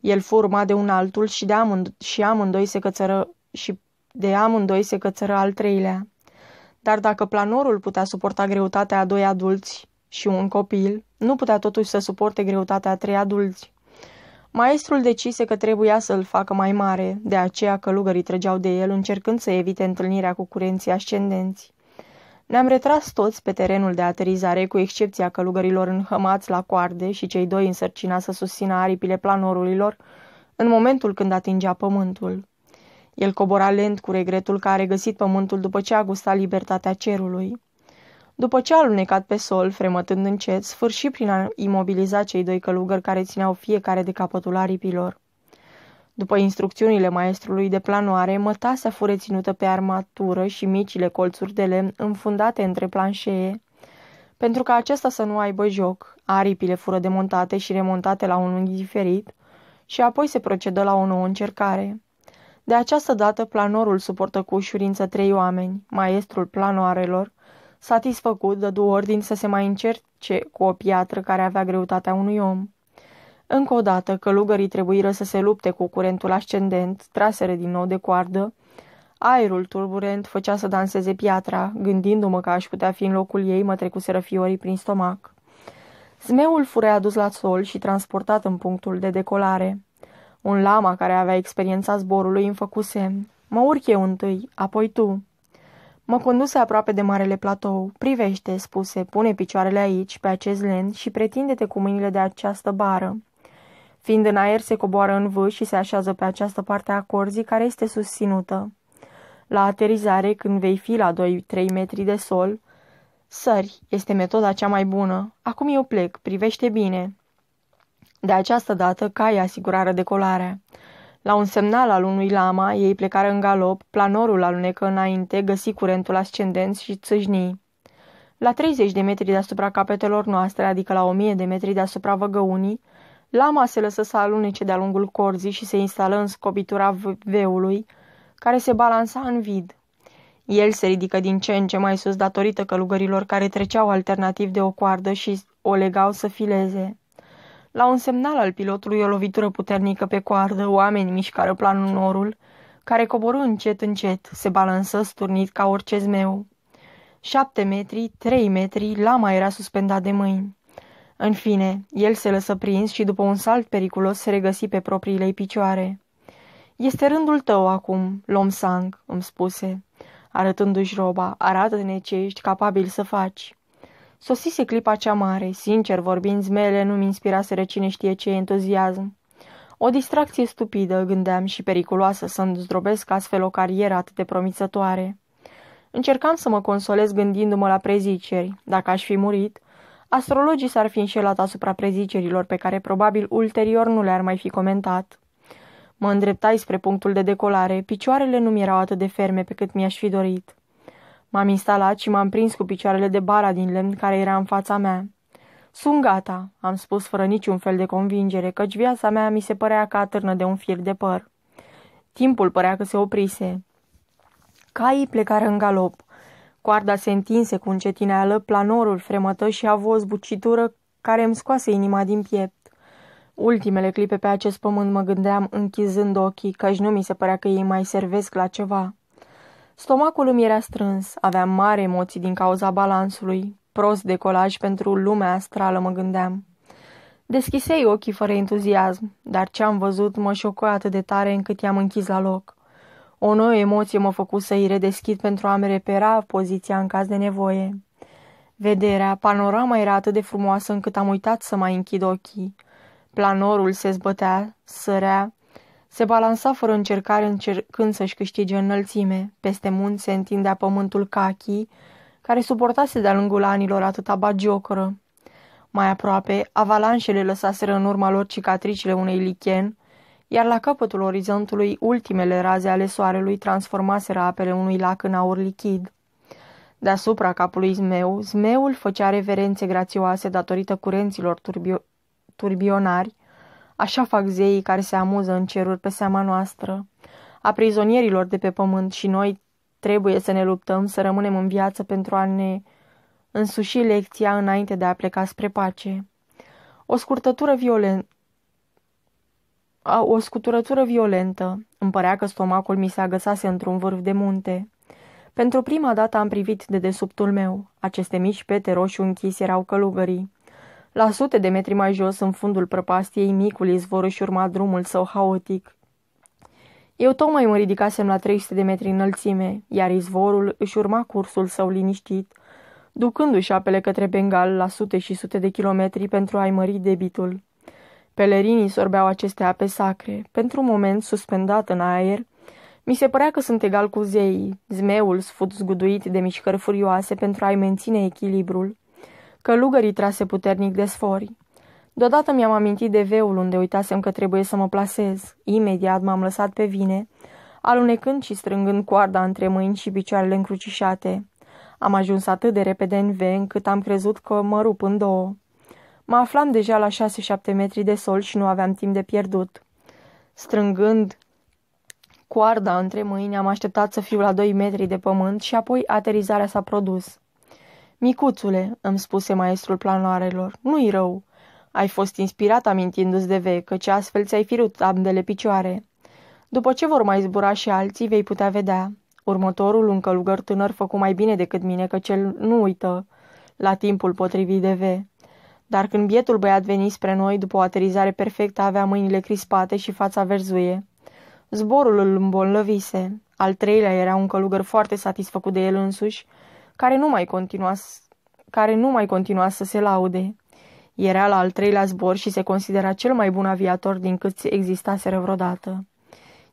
S1: El furma de un altul și, de amând- și amândoi se cățără și de amândoi se cățără al treilea. Dar dacă planorul putea suporta greutatea a doi adulți și un copil, nu putea totuși să suporte greutatea a trei adulți. Maestrul decise că trebuia să-l facă mai mare, de aceea călugării trăgeau de el, încercând să evite întâlnirea cu curenții ascendenți. Ne-am retras toți pe terenul de aterizare, cu excepția călugărilor înhămați la coarde și cei doi însărcinați să susțină aripile planorurilor, în momentul când atingea pământul. El cobora lent cu regretul că a regăsit pământul după ce a gustat libertatea cerului. După ce a alunecat pe sol, fremătând încet, sfârși prin a imobiliza cei doi călugări care țineau fiecare de capătul aripilor. După instrucțiunile maestrului de planoare, mătasea fu reținută pe armatură și micile colțuri de lemn înfundate între planșee, pentru ca acesta să nu aibă joc. Aripile fură demontate și remontate la un unghi diferit și apoi se procedă la o nouă încercare. De această dată, planorul suportă cu ușurință trei oameni, maestrul planoarelor, Satisfăcut, dădu ordin să se mai încerce cu o piatră care avea greutatea unui om. Încă o dată, călugării trebuiră să se lupte cu curentul ascendent, traseră din nou de coardă. Aerul turburent făcea să danseze piatra, gândindu-mă că aș putea fi în locul ei, mă trecuseră fiorii prin stomac. Zmeul fure adus la sol și transportat în punctul de decolare. Un lama care avea experiența zborului îmi făcu semn. Mă urc eu întâi, apoi tu. Mă conduse aproape de marele platou. Privește, spuse, pune picioarele aici, pe acest len și pretinde-te cu mâinile de această bară. Fiind în aer, se coboară în vâs și se așează pe această parte a corzii care este susținută. La aterizare, când vei fi la 2-3 metri de sol, sări, este metoda cea mai bună. Acum eu plec, privește bine. De această dată, cai asigurară decolarea. La un semnal al unui lama, ei plecară în galop, planorul alunecă înainte, găsi curentul ascendent și țâșni. La 30 de metri deasupra capetelor noastre, adică la 1000 de metri deasupra văgăunii, lama se lăsă să alunece de-a lungul corzii și se instală în scobitura veului, care se balansa în vid. El se ridică din ce în ce mai sus datorită călugărilor care treceau alternativ de o coardă și o legau să fileze. La un semnal al pilotului o lovitură puternică pe coardă, oamenii mișcară planul norul, care coborâ încet, încet, se balansă sturnit ca orice zmeu. Șapte metri, trei metri, lama era suspendat de mâini. În fine, el se lăsă prins și după un salt periculos se regăsi pe propriile picioare. Este rândul tău acum, Lom Sang, îmi spuse, arătându-și roba, arată-ne ce ești capabil să faci. Sosise clipa cea mare, sincer vorbind, zmele nu-mi inspiraseră cine știe ce entuziasm. O distracție stupidă, gândeam, și periculoasă să-mi zdrobesc astfel o carieră atât de promițătoare. Încercam să mă consolez gândindu-mă la preziceri. Dacă aș fi murit, astrologii s-ar fi înșelat asupra prezicerilor pe care probabil ulterior nu le-ar mai fi comentat. Mă îndreptai spre punctul de decolare, picioarele nu mi erau atât de ferme pe cât mi-aș fi dorit. M-am instalat și m-am prins cu picioarele de bara din lemn care era în fața mea. Sunt gata, am spus fără niciun fel de convingere, căci viața mea mi se părea ca atârnă de un fir de păr. Timpul părea că se oprise. Caii plecară în galop. Coarda se întinse cu încetineală, planorul fremătă și a avut o zbucitură care îmi scoase inima din piept. Ultimele clipe pe acest pământ mă gândeam închizând ochii, căci nu mi se părea că ei mai servesc la ceva. Stomacul îmi era strâns, aveam mari emoții din cauza balansului, prost decolaj pentru lumea astrală, mă gândeam. Deschisei ochii fără entuziasm, dar ce am văzut mă șocoi atât de tare încât i-am închis la loc. O nouă emoție mă făcut să-i redeschid pentru a-mi repera poziția în caz de nevoie. Vederea, panorama era atât de frumoasă încât am uitat să mai închid ochii. Planorul se zbătea, sărea, se balansa fără încercare încercând să-și câștige înălțime. Peste munți se întindea pământul cachii, care suportase de-a lungul anilor atâta bagiocoră. Mai aproape, avalanșele lăsaseră în urma lor cicatricile unei lichen, iar la capătul orizontului ultimele raze ale soarelui transformaseră apele unui lac în aur lichid. Deasupra capului zmeu, zmeul făcea reverențe grațioase datorită curenților turbio- turbionari, așa fac zeii care se amuză în ceruri pe seama noastră, a prizonierilor de pe pământ și noi trebuie să ne luptăm să rămânem în viață pentru a ne însuși lecția înainte de a pleca spre pace. O scurtătură violentă o scuturătură violentă. Îmi părea că stomacul mi se agățase într-un vârf de munte. Pentru prima dată am privit de desubtul meu. Aceste mici pete roșu închise erau călugării. La sute de metri mai jos, în fundul prăpastiei, micul izvor își urma drumul său haotic. Eu tocmai mă ridicasem la 300 de metri înălțime, iar izvorul își urma cursul său liniștit, ducându-și apele către Bengal la sute și sute de kilometri pentru a-i mări debitul. Pelerinii sorbeau aceste ape sacre. Pentru un moment, suspendat în aer, mi se părea că sunt egal cu zeii, zmeul sfut zguduit de mișcări furioase pentru a-i menține echilibrul. Călugării trase puternic de sfori. Deodată mi-am amintit de veul unde uitasem că trebuie să mă plasez. Imediat m-am lăsat pe vine, alunecând și strângând coarda între mâini și picioarele încrucișate. Am ajuns atât de repede în V încât am crezut că mă rup în două. Mă aflam deja la 6-7 metri de sol și nu aveam timp de pierdut. Strângând coarda între mâini, am așteptat să fiu la 2 metri de pământ și apoi aterizarea s-a produs. Micuțule, îmi spuse maestrul planoarelor, nu-i rău. Ai fost inspirat amintindu-ți de vei, căci astfel ți-ai firut ambele picioare. După ce vor mai zbura și alții, vei putea vedea. Următorul, un călugăr tânăr, făcu mai bine decât mine, că cel nu uită la timpul potrivit de ve. Dar când bietul băiat veni spre noi, după o aterizare perfectă, avea mâinile crispate și fața verzuie. Zborul îl îmbolnăvise. Al treilea era un călugăr foarte satisfăcut de el însuși, care nu mai continua, care nu mai continua să se laude. Era la al treilea zbor și se considera cel mai bun aviator din cât existaseră vreodată.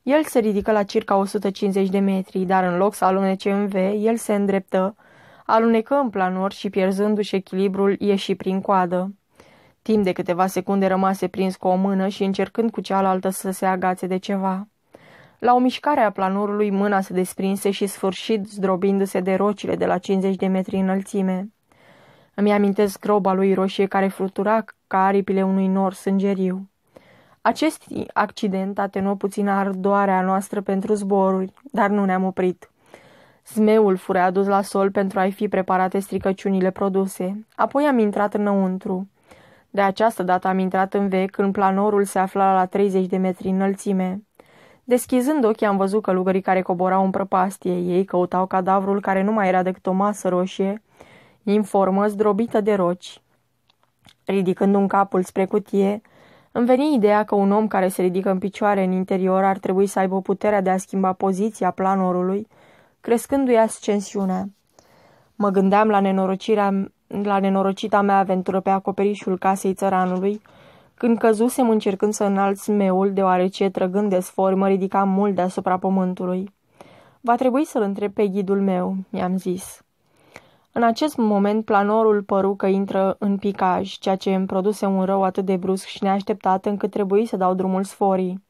S1: El se ridică la circa 150 de metri, dar în loc să alunece în V, el se îndreptă, alunecă în planor și pierzându-și echilibrul ieși prin coadă. Timp de câteva secunde rămase prins cu o mână și încercând cu cealaltă să se agațe de ceva. La o mișcare a planorului, mâna se desprinse și sfârșit zdrobindu-se de rocile de la 50 de metri înălțime. Îmi amintesc groba lui roșie care flutura ca aripile unui nor sângeriu. Acest accident atenuă puțin ardoarea noastră pentru zboruri, dar nu ne-am oprit. Zmeul fure adus la sol pentru a-i fi preparate stricăciunile produse. Apoi am intrat înăuntru. De această dată am intrat în vec, când planorul se afla la 30 de metri înălțime. Deschizând ochii am văzut călugării care coborau în prăpastie. Ei căutau cadavrul care nu mai era decât o masă roșie, informă, zdrobită de roci. Ridicând un capul spre cutie, îmi veni ideea că un om care se ridică în picioare în interior ar trebui să aibă puterea de a schimba poziția planorului, crescându-i ascensiunea. Mă gândeam la nenorocirea la nenorocita mea aventură pe acoperișul casei țăranului, când căzusem încercând să înalț meul, deoarece, trăgând de sfori, mă ridicam mult deasupra pământului. Va trebui să-l întreb pe ghidul meu, mi-am zis. În acest moment, planorul păru că intră în picaj, ceea ce îmi produse un rău atât de brusc și neașteptat încât trebuie să dau drumul sforii.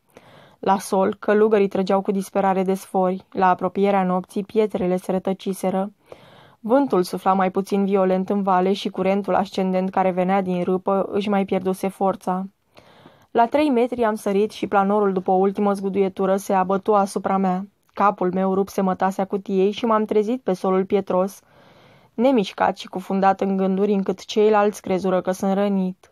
S1: La sol, călugării trăgeau cu disperare de sfori. La apropierea nopții, pietrele se rătăciseră. Vântul sufla mai puțin violent în vale și curentul ascendent care venea din râpă își mai pierduse forța. La trei metri am sărit și planorul după o ultimă zguduietură se abătu asupra mea. Capul meu rupse mătasea cutiei și m-am trezit pe solul pietros, nemișcat și cufundat în gânduri încât ceilalți crezură că sunt rănit.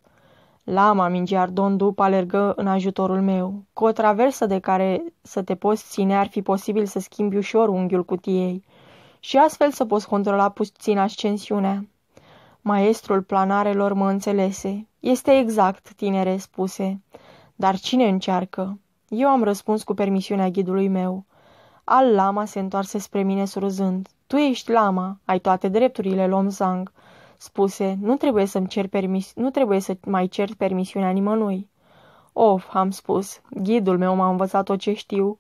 S1: Lama mingear Dondup alergă în ajutorul meu. Cu o traversă de care să te poți ține ar fi posibil să schimbi ușor unghiul cutiei și astfel să poți controla puțin ascensiunea. Maestrul planarelor mă înțelese. Este exact, tinere, spuse. Dar cine încearcă? Eu am răspuns cu permisiunea ghidului meu. Al lama se întoarse spre mine surâzând. Tu ești lama, ai toate drepturile, Lomzang spuse, nu trebuie să-mi cer permis- nu trebuie să mai cer permisiunea nimănui. Of, am spus, ghidul meu m-a învățat tot ce știu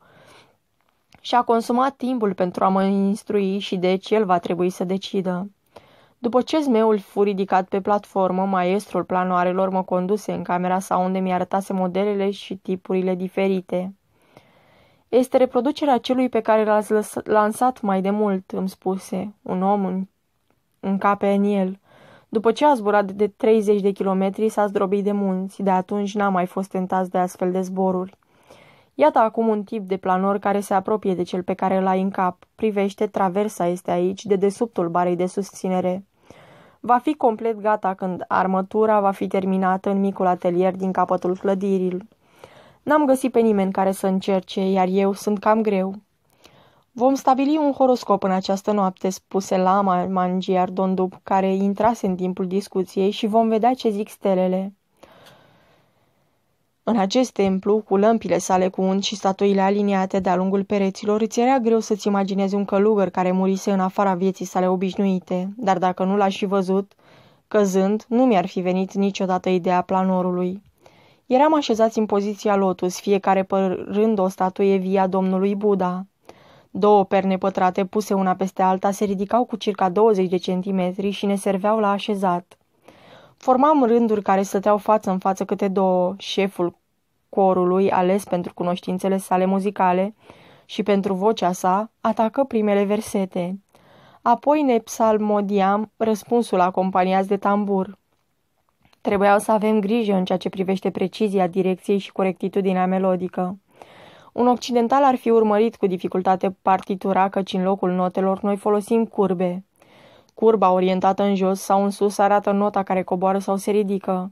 S1: și a consumat timpul pentru a mă instrui și deci el va trebui să decidă. După ce zmeul fu ridicat pe platformă, maestrul planoarelor mă conduse în camera sa unde mi-arătase modelele și tipurile diferite. Este reproducerea celui pe care l-ați lansat mai de mult, îmi spuse. Un om în, încape în el. După ce a zburat de 30 de kilometri, s-a zdrobit de munți. De atunci n-a mai fost tentat de astfel de zboruri. Iată acum un tip de planor care se apropie de cel pe care îl ai în cap. Privește, traversa este aici, de desubtul barei de susținere. Va fi complet gata când armătura va fi terminată în micul atelier din capătul clădirii. N-am găsit pe nimeni care să încerce, iar eu sunt cam greu. Vom stabili un horoscop în această noapte, spuse Lama Mangiar Dondup, care intrase în timpul discuției și vom vedea ce zic stelele. În acest templu, cu lămpile sale cu unți și statuile aliniate de-a lungul pereților, îți era greu să-ți imaginezi un călugăr care murise în afara vieții sale obișnuite, dar dacă nu l-aș fi văzut, căzând, nu mi-ar fi venit niciodată ideea planorului. Eram așezați în poziția lotus, fiecare părând o statuie vie a domnului Buddha. Două perne pătrate puse una peste alta se ridicau cu circa 20 de centimetri și ne serveau la așezat. Formam rânduri care stăteau față în față câte două, șeful corului, ales pentru cunoștințele sale muzicale și pentru vocea sa, atacă primele versete. Apoi ne psalmodiam răspunsul acompaniați de tambur. Trebuiau să avem grijă în ceea ce privește precizia direcției și corectitudinea melodică. Un occidental ar fi urmărit cu dificultate partitura, căci în locul notelor noi folosim curbe. Curba orientată în jos sau în sus arată nota care coboară sau se ridică.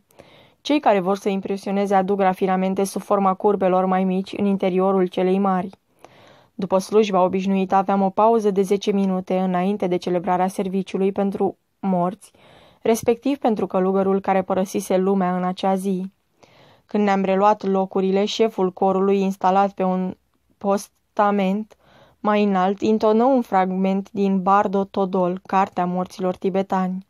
S1: Cei care vor să impresioneze aduc rafinamente sub forma curbelor mai mici în interiorul celei mari. După slujba obișnuită aveam o pauză de 10 minute înainte de celebrarea serviciului pentru morți, respectiv pentru călugărul care părăsise lumea în acea zi. Când ne-am reluat locurile, șeful corului instalat pe un postament mai înalt intonă un fragment din Bardo Todol, cartea morților tibetani.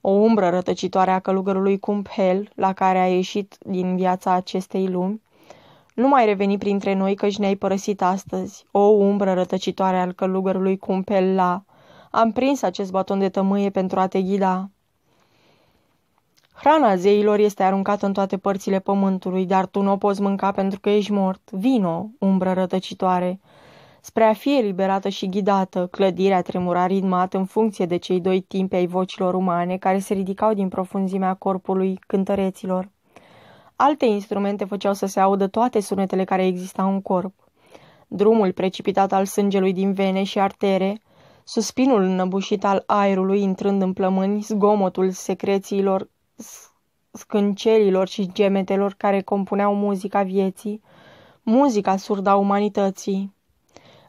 S1: O umbră rătăcitoare a călugărului Kumphel, la care a ieșit din viața acestei lumi, nu mai reveni printre noi căci ne-ai părăsit astăzi. O umbră rătăcitoare al călugărului Cumpel la. Am prins acest baton de tămâie pentru a te ghida. Hrana zeilor este aruncată în toate părțile pământului, dar tu nu o poți mânca pentru că ești mort. Vino, umbră rătăcitoare. Spre a fi eliberată și ghidată, clădirea tremura ritmat în funcție de cei doi timpi ai vocilor umane care se ridicau din profunzimea corpului cântăreților. Alte instrumente făceau să se audă toate sunetele care existau în corp. Drumul precipitat al sângelui din vene și artere, suspinul înăbușit al aerului intrând în plămâni, zgomotul secrețiilor scâncelilor și gemetelor care compuneau muzica vieții, muzica surda umanității.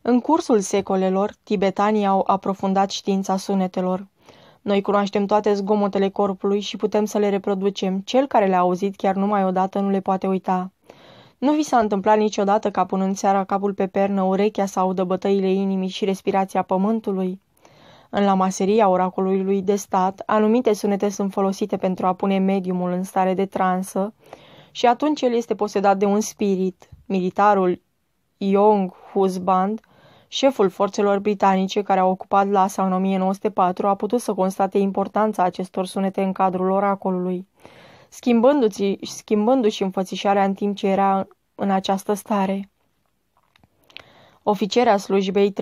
S1: În cursul secolelor, tibetanii au aprofundat știința sunetelor. Noi cunoaștem toate zgomotele corpului și putem să le reproducem. Cel care le-a auzit chiar numai odată nu le poate uita. Nu vi s-a întâmplat niciodată ca punând seara capul pe pernă, urechea sau audă bătăile inimii și respirația pământului? În la maseria oracolului de stat, anumite sunete sunt folosite pentru a pune mediumul în stare de transă și atunci el este posedat de un spirit. Militarul Young Husband, șeful forțelor britanice care a ocupat Lhasa în 1904, a putut să constate importanța acestor sunete în cadrul oracolului, schimbându-și, schimbându-și înfățișarea în timp ce era în această stare. Oficerea slujbei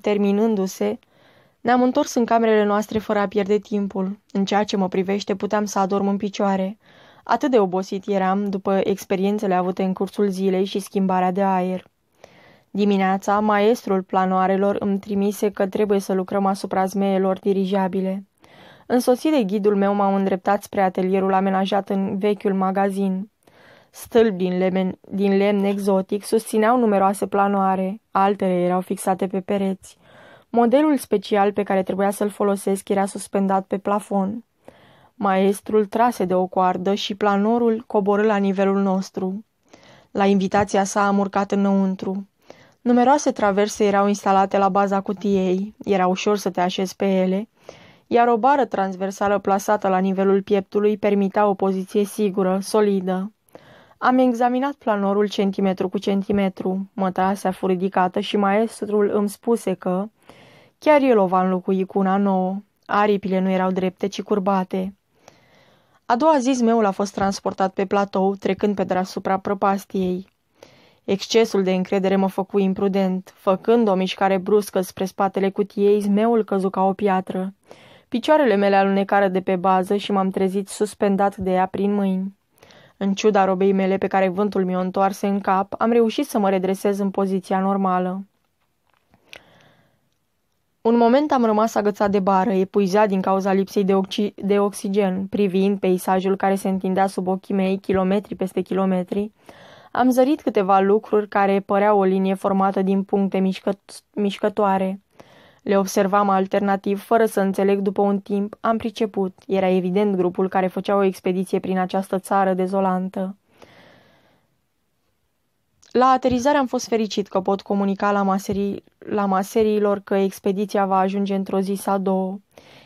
S1: terminându-se, ne-am întors în camerele noastre fără a pierde timpul. În ceea ce mă privește, puteam să adorm în picioare. Atât de obosit eram după experiențele avute în cursul zilei și schimbarea de aer. Dimineața, maestrul planoarelor îmi trimise că trebuie să lucrăm asupra zmeelor dirijabile. Însoțit de ghidul meu m-am îndreptat spre atelierul amenajat în vechiul magazin. Stâlpi din, lemn, din lemn exotic susțineau numeroase planoare, altele erau fixate pe pereți. Modelul special pe care trebuia să-l folosesc era suspendat pe plafon. Maestrul trase de o coardă și planorul coborâ la nivelul nostru. La invitația sa am urcat înăuntru. Numeroase traverse erau instalate la baza cutiei, era ușor să te așezi pe ele, iar o bară transversală plasată la nivelul pieptului permitea o poziție sigură, solidă. Am examinat planorul centimetru cu centimetru, mătasea fu ridicată și maestrul îmi spuse că chiar el o va înlocui cu una nouă. Aripile nu erau drepte, ci curbate. A doua zi zmeul a fost transportat pe platou, trecând pe deasupra prăpastiei. Excesul de încredere mă făcu imprudent. Făcând o mișcare bruscă spre spatele cutiei, zmeul căzu ca o piatră. Picioarele mele alunecară de pe bază și m-am trezit suspendat de ea prin mâini. În ciuda robei mele pe care vântul mi-o întoarse în cap, am reușit să mă redresez în poziția normală. Un moment am rămas agățat de bară, epuizat din cauza lipsei de, oxi- de oxigen, privind peisajul care se întindea sub ochii mei, kilometri peste kilometri. Am zărit câteva lucruri care păreau o linie formată din puncte mișcă- mișcătoare. Le observam alternativ, fără să înțeleg după un timp, am priceput. Era evident grupul care făcea o expediție prin această țară dezolantă. La aterizare am fost fericit că pot comunica la, maserii, la maseriilor că expediția va ajunge într-o zi sau două.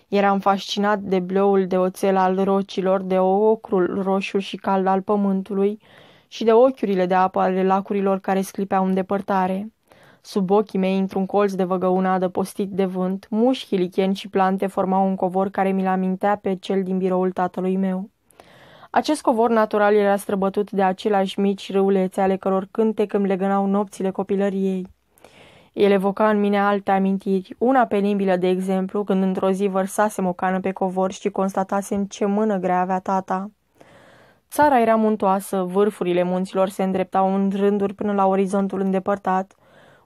S1: Eram fascinat de bleul de oțel al rocilor, de ocrul roșu și cald al pământului și de ochiurile de apă ale lacurilor care sclipeau în depărtare. Sub ochii mei, într-un colț de văgăuna adăpostit de vânt, mușchi, licheni și plante formau un covor care mi-l amintea pe cel din biroul tatălui meu. Acest covor natural era străbătut de aceleași mici râulețe ale căror cântec îmi legănau nopțile copilăriei. El evoca în mine alte amintiri, una penibilă, de exemplu, când într-o zi vărsasem o cană pe covor și constatasem ce mână grea avea tata. Țara era muntoasă, vârfurile munților se îndreptau în rânduri până la orizontul îndepărtat,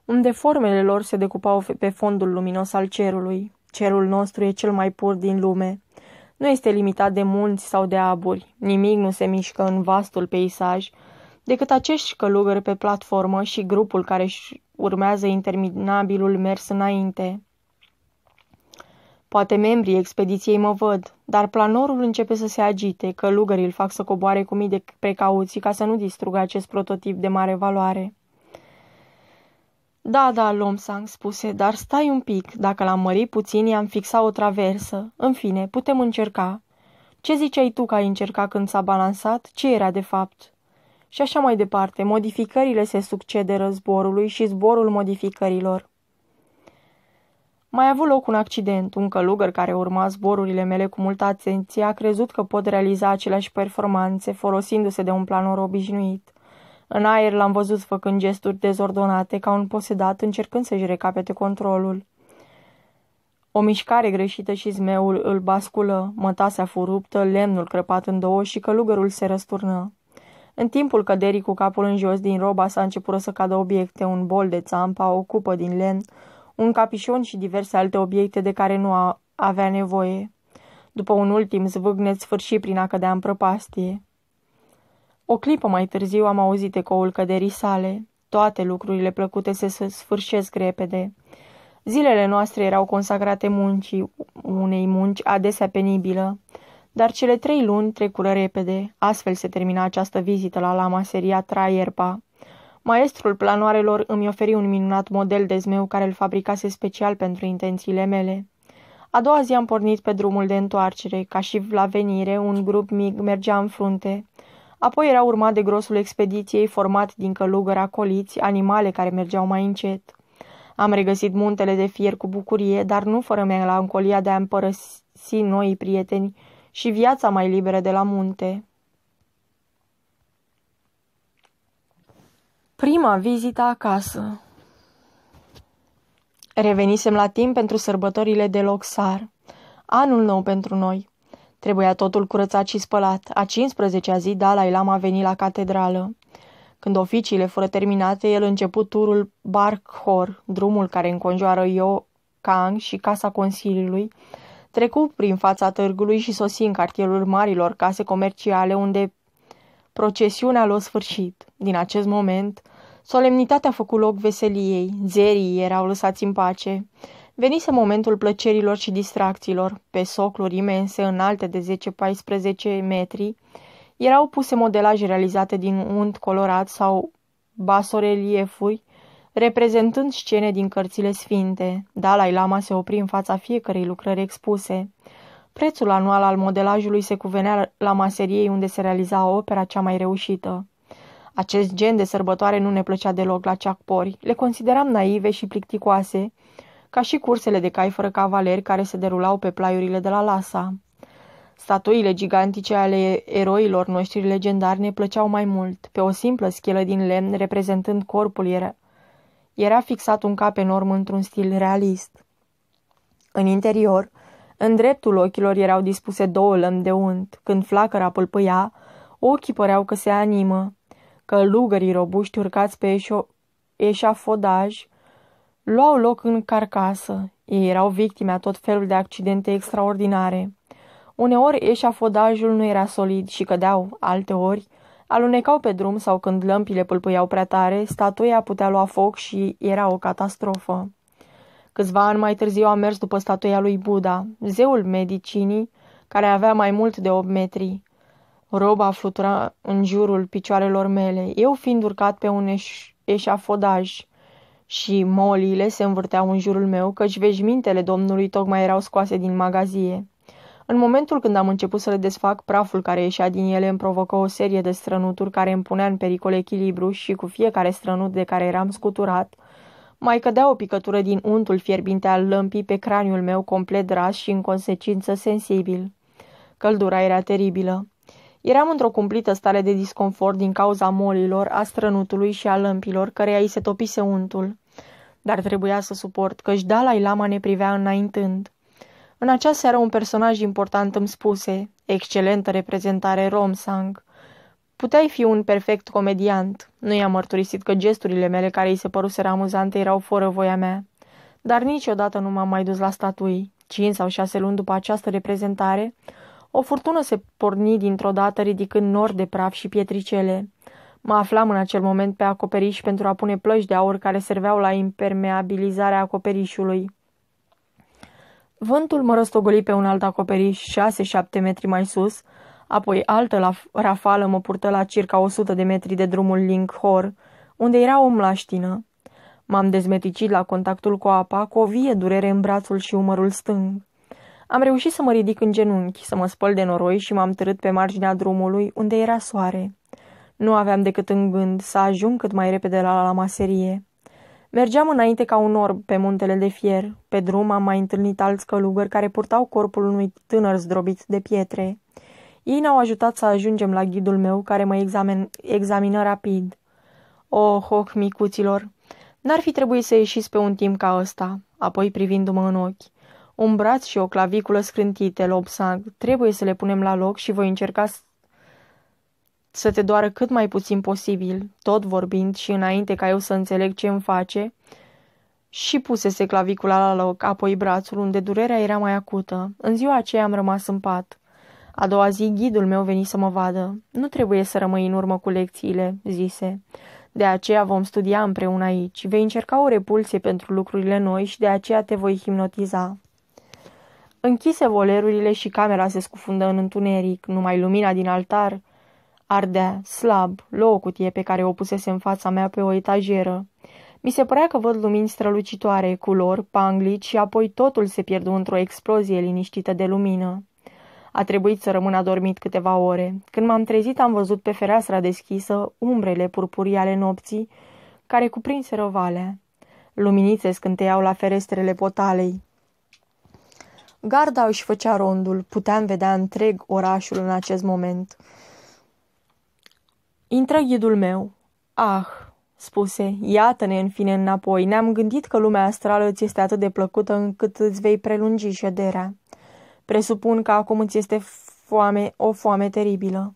S1: unde formele lor se decupau pe fondul luminos al cerului. Cerul nostru e cel mai pur din lume. Nu este limitat de munți sau de aburi. Nimic nu se mișcă în vastul peisaj, decât acești călugări pe platformă și grupul care își urmează interminabilul mers înainte. Poate membrii expediției mă văd, dar planorul începe să se agite, călugării îl fac să coboare cu mii de precauții ca să nu distrugă acest prototip de mare valoare. Da, da, Lomsang spuse, dar stai un pic, dacă l-am mărit puțin, i-am fixat o traversă. În fine, putem încerca. Ce ziceai tu că ai încercat când s-a balansat? Ce era de fapt? Și așa mai departe, modificările se succederă zborului și zborul modificărilor. Mai a avut loc un accident. Un călugăr care urma zborurile mele cu multă atenție a crezut că pot realiza aceleași performanțe folosindu-se de un planor obișnuit. În aer l-am văzut făcând gesturi dezordonate ca un posedat încercând să-și recapete controlul. O mișcare greșită și zmeul îl basculă, mătasea fu ruptă, lemnul crăpat în două și călugărul se răsturnă. În timpul căderii cu capul în jos din roba s-a început să cadă obiecte, un bol de țampa, o cupă din lemn, un capișon și diverse alte obiecte de care nu avea nevoie. După un ultim zvâgnet sfârși prin a cădea în prăpastie. O clipă mai târziu am auzit ecoul căderii sale. Toate lucrurile plăcute se sfârșesc repede. Zilele noastre erau consacrate muncii, unei munci adesea penibilă, dar cele trei luni trecură repede. Astfel se termina această vizită la Lama Seria Traierpa. Maestrul planoarelor îmi oferi un minunat model de zmeu care îl fabricase special pentru intențiile mele. A doua zi am pornit pe drumul de întoarcere. Ca și la venire, un grup mic mergea în frunte. Apoi era urmat de grosul expediției, format din călugări acoliți, animale care mergeau mai încet. Am regăsit muntele de fier cu bucurie, dar nu fără melancolia de a împărăsi noi prieteni și viața mai liberă de la munte. Prima vizită acasă Revenisem la timp pentru sărbătorile de Loxar. Anul nou pentru noi. Trebuia totul curățat și spălat. A 15-a zi, Dalai Lama a venit la catedrală. Când oficiile fură terminate, el început turul Barkhor, drumul care înconjoară Yo Kang și Casa Consiliului, trecu prin fața târgului și sosi în cartierul marilor case comerciale unde procesiunea l-a sfârșit. Din acest moment, solemnitatea a făcut loc veseliei, zerii erau lăsați în pace. Venise momentul plăcerilor și distracțiilor. Pe socluri imense, înalte de 10-14 metri, erau puse modelaje realizate din unt colorat sau basoreliefuri, reprezentând scene din cărțile sfinte. Dalai Lama se opri în fața fiecărei lucrări expuse. Prețul anual al modelajului se cuvenea la maseriei unde se realiza opera cea mai reușită. Acest gen de sărbătoare nu ne plăcea deloc la ceacpori. Le consideram naive și plicticoase, ca și cursele de cai fără cavaleri care se derulau pe plaiurile de la Lhasa. Statuile gigantice ale eroilor noștri legendari ne plăceau mai mult. Pe o simplă schelă din lemn, reprezentând corpul, era, era fixat un cap enorm într-un stil realist. În interior, în dreptul ochilor erau dispuse două lămi de unt. Când flacăra pâlpâia, ochii păreau că se animă. Călugării robuști urcați pe eșo- eșafodaj luau loc în carcasă. Ei erau victime a tot felul de accidente extraordinare. Uneori eșafodajul nu era solid și cădeau, alteori, alunecau pe drum sau când lămpile pâlpâiau prea tare, statuia putea lua foc și era o catastrofă. Câțiva ani mai târziu am mers după statuia lui Buddha, zeul medicinii, care avea mai mult de 8 metri. Roba flutura în jurul picioarelor mele, eu fiind urcat pe un eș- eșafodaj și moliile se învârteau în jurul meu, căci veșmintele domnului tocmai erau scoase din magazie. În momentul când am început să le desfac, praful care ieșea din ele îmi provocă o serie de strănuturi care îmi punea în pericol echilibru și cu fiecare strănut de care eram scuturat, mai cădea o picătură din untul fierbinte al lămpii pe craniul meu complet dras și în consecință sensibil. Căldura era teribilă. Eram într-o cumplită stare de disconfort din cauza molilor, a strănutului și a lămpilor, căreia îi se topise untul. Dar trebuia să suport, căci Dalai Lama ne privea înaintând. În acea seară un personaj important îmi spuse, excelentă reprezentare Romsang. Puteai fi un perfect comediant. Nu i-am mărturisit că gesturile mele care îi se păruseră amuzante erau fără voia mea. Dar niciodată nu m-am mai dus la statui. Cinci sau șase luni după această reprezentare, o furtună se porni dintr-o dată ridicând nori de praf și pietricele. Mă aflam în acel moment pe acoperiș pentru a pune plăci de aur care serveau la impermeabilizarea acoperișului. Vântul mă rostogoli pe un alt acoperiș, șase-șapte metri mai sus, apoi altă la rafală mă purtă la circa 100 de metri de drumul Linkhor, unde era o mlaștină. M-am dezmeticit la contactul cu apa, cu o vie durere în brațul și umărul stâng. Am reușit să mă ridic în genunchi, să mă spăl de noroi și m-am târât pe marginea drumului, unde era soare. Nu aveam decât în gând să ajung cât mai repede la la maserie. Mergeam înainte ca un orb pe muntele de fier. Pe drum am mai întâlnit alți călugări care purtau corpul unui tânăr zdrobit de pietre. Ei ne-au ajutat să ajungem la ghidul meu, care mă examen, examină rapid. O, oh, hoc, micuților, n-ar fi trebuit să ieșiți pe un timp ca ăsta, apoi privindu-mă în ochi. Un braț și o claviculă scrântite, lobsang, trebuie să le punem la loc și voi încerca să te doară cât mai puțin posibil, tot vorbind și înainte ca eu să înțeleg ce îmi face, și pusese clavicula la loc, apoi brațul, unde durerea era mai acută. În ziua aceea am rămas în pat. A doua zi, ghidul meu veni să mă vadă. Nu trebuie să rămâi în urmă cu lecțiile, zise. De aceea vom studia împreună aici. Vei încerca o repulsie pentru lucrurile noi și de aceea te voi hipnotiza. Închise volerurile și camera se scufundă în întuneric. Numai lumina din altar ardea, slab, lua o cutie pe care o pusese în fața mea pe o etajeră. Mi se părea că văd lumini strălucitoare, culori, panglici și apoi totul se pierdu într-o explozie liniștită de lumină. A trebuit să rămân adormit câteva ore. Când m-am trezit, am văzut pe fereastra deschisă umbrele purpurii ale nopții, care cuprinseră valea. Luminițe scânteiau la ferestrele potalei. Garda își făcea rondul, puteam vedea întreg orașul în acest moment. Intră ghidul meu. Ah, spuse, iată-ne în fine înapoi. Ne-am gândit că lumea astrală îți este atât de plăcută încât îți vei prelungi șederea. Presupun că acum îți este foame, o foame teribilă.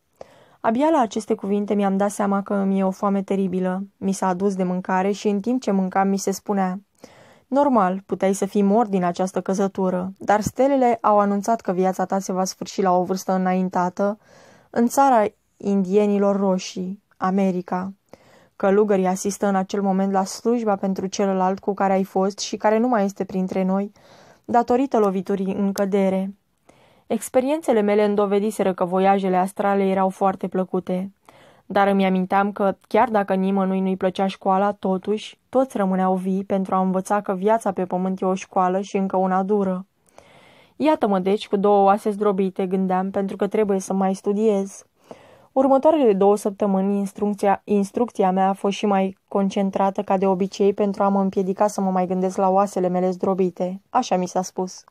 S1: Abia la aceste cuvinte mi-am dat seama că mi-e o foame teribilă. Mi s-a adus de mâncare și în timp ce mâncam mi se spunea Normal, puteai să fii mort din această căzătură, dar stelele au anunțat că viața ta se va sfârși la o vârstă înaintată în țara indienilor roșii, America. Călugării asistă în acel moment la slujba pentru celălalt cu care ai fost și care nu mai este printre noi, datorită loviturii în cădere. Experiențele mele îndovediseră că voiajele astrale erau foarte plăcute, dar îmi aminteam că, chiar dacă nimănui nu-i plăcea școala, totuși, toți rămâneau vii pentru a învăța că viața pe pământ e o școală și încă una dură. Iată-mă deci cu două oase zdrobite, gândeam, pentru că trebuie să mai studiez. Următoarele două săptămâni, instrucția, instrucția mea a fost și mai concentrată ca de obicei pentru a mă împiedica să mă mai gândesc la oasele mele zdrobite. Așa mi s-a spus.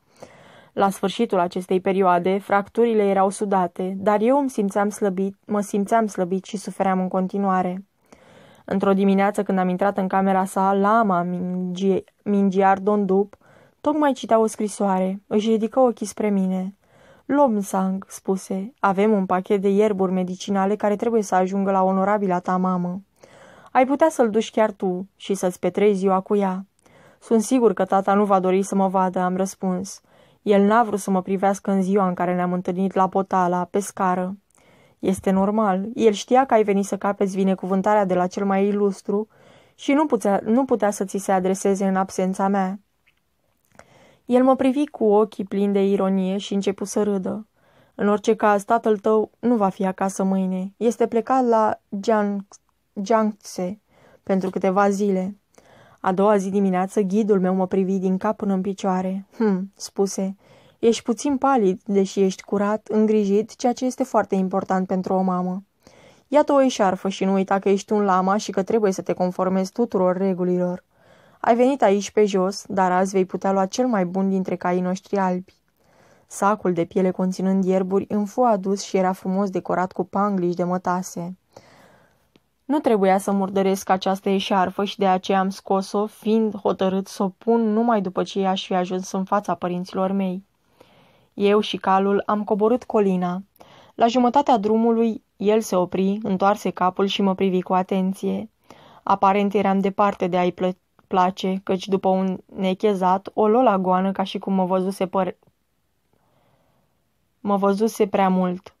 S1: La sfârșitul acestei perioade, fracturile erau sudate, dar eu îmi simțeam slăbit, mă simțeam slăbit și sufeream în continuare. Într-o dimineață, când am intrat în camera sa, lama mingi, Mingiar Dondup tocmai citea o scrisoare. Își ridică ochii spre mine. Lomsang, spuse, avem un pachet de ierburi medicinale care trebuie să ajungă la onorabila ta mamă. Ai putea să-l duci chiar tu și să-ți petrezi ziua cu ea. Sunt sigur că tata nu va dori să mă vadă, am răspuns. El n-a vrut să mă privească în ziua în care ne-am întâlnit la Potala, pe scară. Este normal. El știa că ai venit să capeți binecuvântarea de la cel mai ilustru și nu putea, nu putea să ți se adreseze în absența mea. El mă privi cu ochii plini de ironie și începu să râdă. În orice caz, tatăl tău nu va fi acasă mâine. Este plecat la Jiangxe pentru câteva zile. A doua zi dimineață, ghidul meu mă privi din cap până în picioare. Hm, spuse, ești puțin palid, deși ești curat, îngrijit, ceea ce este foarte important pentru o mamă. Iată o eșarfă și nu uita că ești un lama și că trebuie să te conformezi tuturor regulilor. Ai venit aici pe jos, dar azi vei putea lua cel mai bun dintre caii noștri albi. Sacul de piele conținând ierburi îmi fu adus și era frumos decorat cu panglici de mătase. Nu trebuia să murdăresc această eșarfă și de aceea am scos-o, fiind hotărât să o pun numai după ce aș fi ajuns în fața părinților mei. Eu și calul am coborât colina. La jumătatea drumului, el se opri, întoarse capul și mă privi cu atenție. Aparent eram departe de a-i plă- place, căci după un nechezat, o lua la goană ca și cum mă văzuse, păr... mă văzuse prea mult.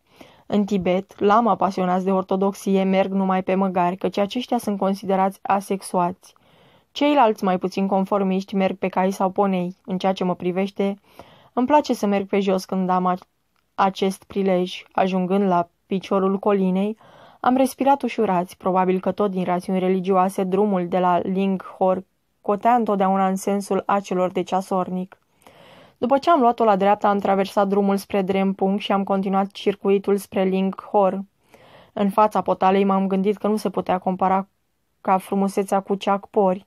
S1: În Tibet, lama pasionați de ortodoxie merg numai pe măgari, căci aceștia sunt considerați asexuați. Ceilalți mai puțin conformiști merg pe cai sau ponei. În ceea ce mă privește, îmi place să merg pe jos când am acest prilej. Ajungând la piciorul colinei, am respirat ușurați, probabil că tot din rațiuni religioase drumul de la Linghor cotea întotdeauna în sensul acelor de ceasornic. După ce am luat-o la dreapta, am traversat drumul spre Drempung și am continuat circuitul spre Linghor. În fața potalei m-am gândit că nu se putea compara ca frumusețea cu Ceacpori.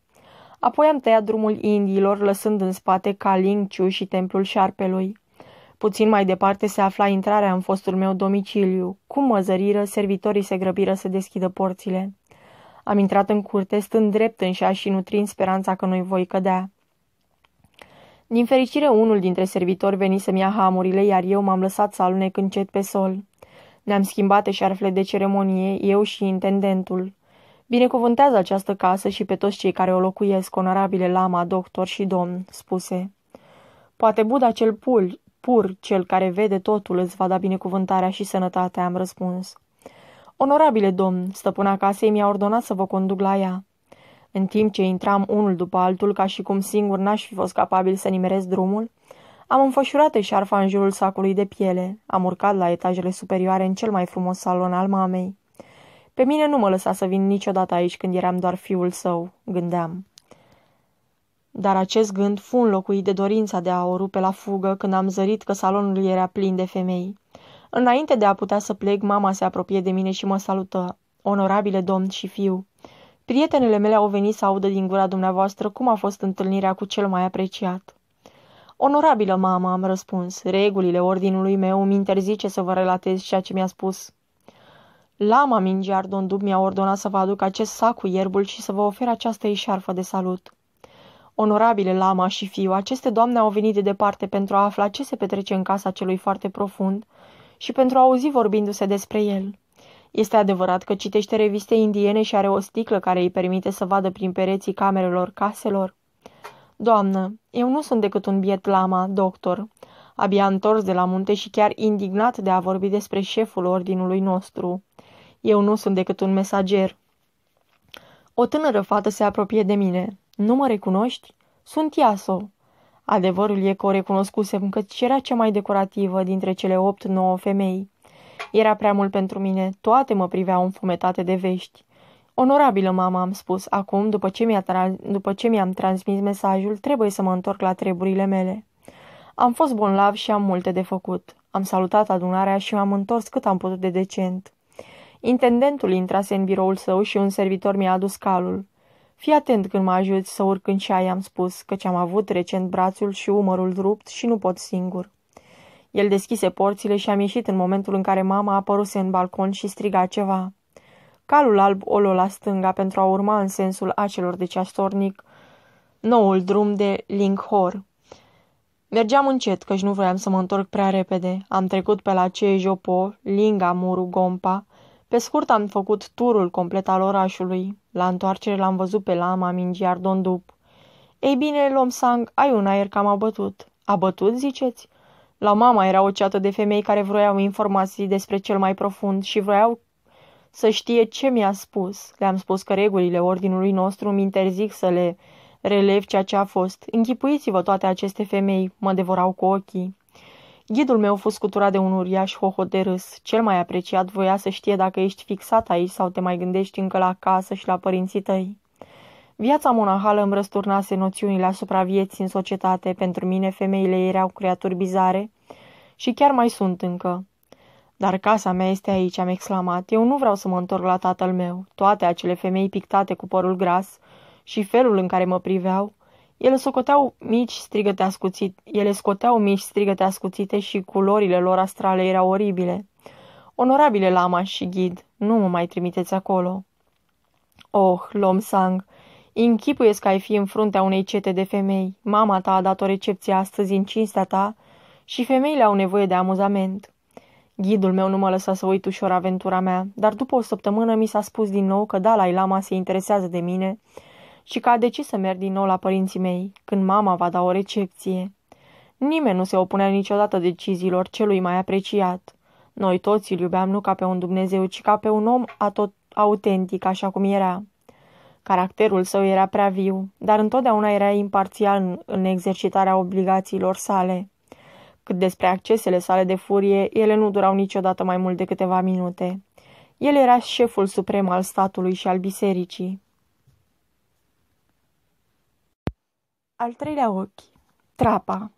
S1: Apoi am tăiat drumul indiilor, lăsând în spate Kalingciu și templul șarpelui. Puțin mai departe se afla intrarea în fostul meu domiciliu. Cum mă zăriră, servitorii se grăbiră să deschidă porțile. Am intrat în curte, stând drept în șaș și nutrind speranța că nu-i voi cădea. Din fericire, unul dintre servitori veni să-mi ia hamurile, iar eu m-am lăsat să alunec încet pe sol. Ne-am schimbat eșarfele de ceremonie, eu și intendentul. Binecuvântează această casă și pe toți cei care o locuiesc, onorabile lama, doctor și domn, spuse. Poate Buddha cel pur, pur, cel care vede totul, îți va da binecuvântarea și sănătatea, am răspuns. Onorabile domn, stăpâna casei mi-a ordonat să vă conduc la ea. În timp ce intram unul după altul, ca și cum singur n-aș fi fost capabil să nimeresc drumul, am înfășurat eșarfa în jurul sacului de piele. Am urcat la etajele superioare în cel mai frumos salon al mamei. Pe mine nu mă lăsa să vin niciodată aici când eram doar fiul său, gândeam. Dar acest gând fu înlocuit de dorința de a o rupe la fugă când am zărit că salonul era plin de femei. Înainte de a putea să plec, mama se apropie de mine și mă salută. Onorabile domn și fiu, prietenele mele au venit să audă din gura dumneavoastră cum a fost întâlnirea cu cel mai apreciat. Onorabilă mamă, am răspuns, regulile ordinului meu îmi interzice să vă relatez ceea ce mi-a spus. Lama Mingiar Dondub mi-a ordonat să vă aduc acest sac cu ierbul și să vă ofer această eșarfă de salut. Onorabile lama și fiu, aceste doamne au venit de departe pentru a afla ce se petrece în casa celui foarte profund și pentru a auzi vorbindu-se despre el. Este adevărat că citește reviste indiene și are o sticlă care îi permite să vadă prin pereții camerelor caselor? Doamnă, eu nu sunt decât un biet lama, doctor, abia întors de la munte și chiar indignat de a vorbi despre șeful ordinului nostru. Eu nu sunt decât un mesager. O tânără fată se apropie de mine. Nu mă recunoști? Sunt Iaso. Adevărul e că o recunoscusem că era cea mai decorativă dintre cele opt-nouă femei. Era prea mult pentru mine, toate mă priveau înfumetate de vești. Onorabilă mama, am spus, acum, după ce, mi-a tra- după ce mi-am transmis mesajul, trebuie să mă întorc la treburile mele. Am fost bonlav și am multe de făcut. Am salutat adunarea și m-am întors cât am putut de decent. Intendentul intrase în biroul său și un servitor mi-a adus calul. Fii atent când mă ajuți să urc în ceai, am spus, căci am avut recent brațul și umărul rupt și nu pot singur. El deschise porțile și am ieșit în momentul în care mama apăruse în balcon și striga ceva. Calul alb o la stânga pentru a urma în sensul acelor de ceastornic noul drum de Linkhor. Mergeam încet, căci nu voiam să mă întorc prea repede. Am trecut pe la Cejopo, Linga, Muru, Gompa. Pe scurt am făcut turul complet al orașului. La întoarcere l-am văzut pe lama Mingiar Dondup. Ei bine, Lomsang, ai un aer cam abătut. Abătut, ziceți? La mama era o ceată de femei care vroiau informații despre cel mai profund și vroiau să știe ce mi-a spus. Le-am spus că regulile ordinului nostru îmi interzic să le relev ceea ce a fost. Închipuiți-vă toate aceste femei, mă devorau cu ochii. Ghidul meu fost scuturat de un uriaș hohot de râs. Cel mai apreciat voia să știe dacă ești fixat aici sau te mai gândești încă la casă și la părinții tăi. Viața monahală îmi răsturnase noțiunile asupra vieții în societate. Pentru mine femeile erau creaturi bizare și chiar mai sunt încă. Dar casa mea este aici, am exclamat. Eu nu vreau să mă întorc la tatăl meu. Toate acele femei pictate cu părul gras și felul în care mă priveau, ele socoteau mici strigăte ascuțite, ele scoteau mici strigăte ascuțite și culorile lor astrale erau oribile. Onorabile lama și ghid, nu mă mai trimiteți acolo. Oh, Lom Sang, închipuiesc că ai fi în fruntea unei cete de femei. Mama ta a dat o recepție astăzi în cinstea ta și femeile au nevoie de amuzament. Ghidul meu nu mă lăsa să uit ușor aventura mea, dar după o săptămână mi s-a spus din nou că Dalai Lama se interesează de mine și că a decis să merg din nou la părinții mei, când mama va da o recepție. Nimeni nu se opunea niciodată deciziilor celui mai apreciat. Noi toți îl iubeam nu ca pe un Dumnezeu, ci ca pe un om atot autentic, așa cum era. Caracterul său era prea viu, dar întotdeauna era imparțial în, în exercitarea obligațiilor sale. Cât despre accesele sale de furie, ele nu durau niciodată mai mult de câteva minute. El era șeful suprem al statului și al bisericii. Al treilea ochi. Trapa.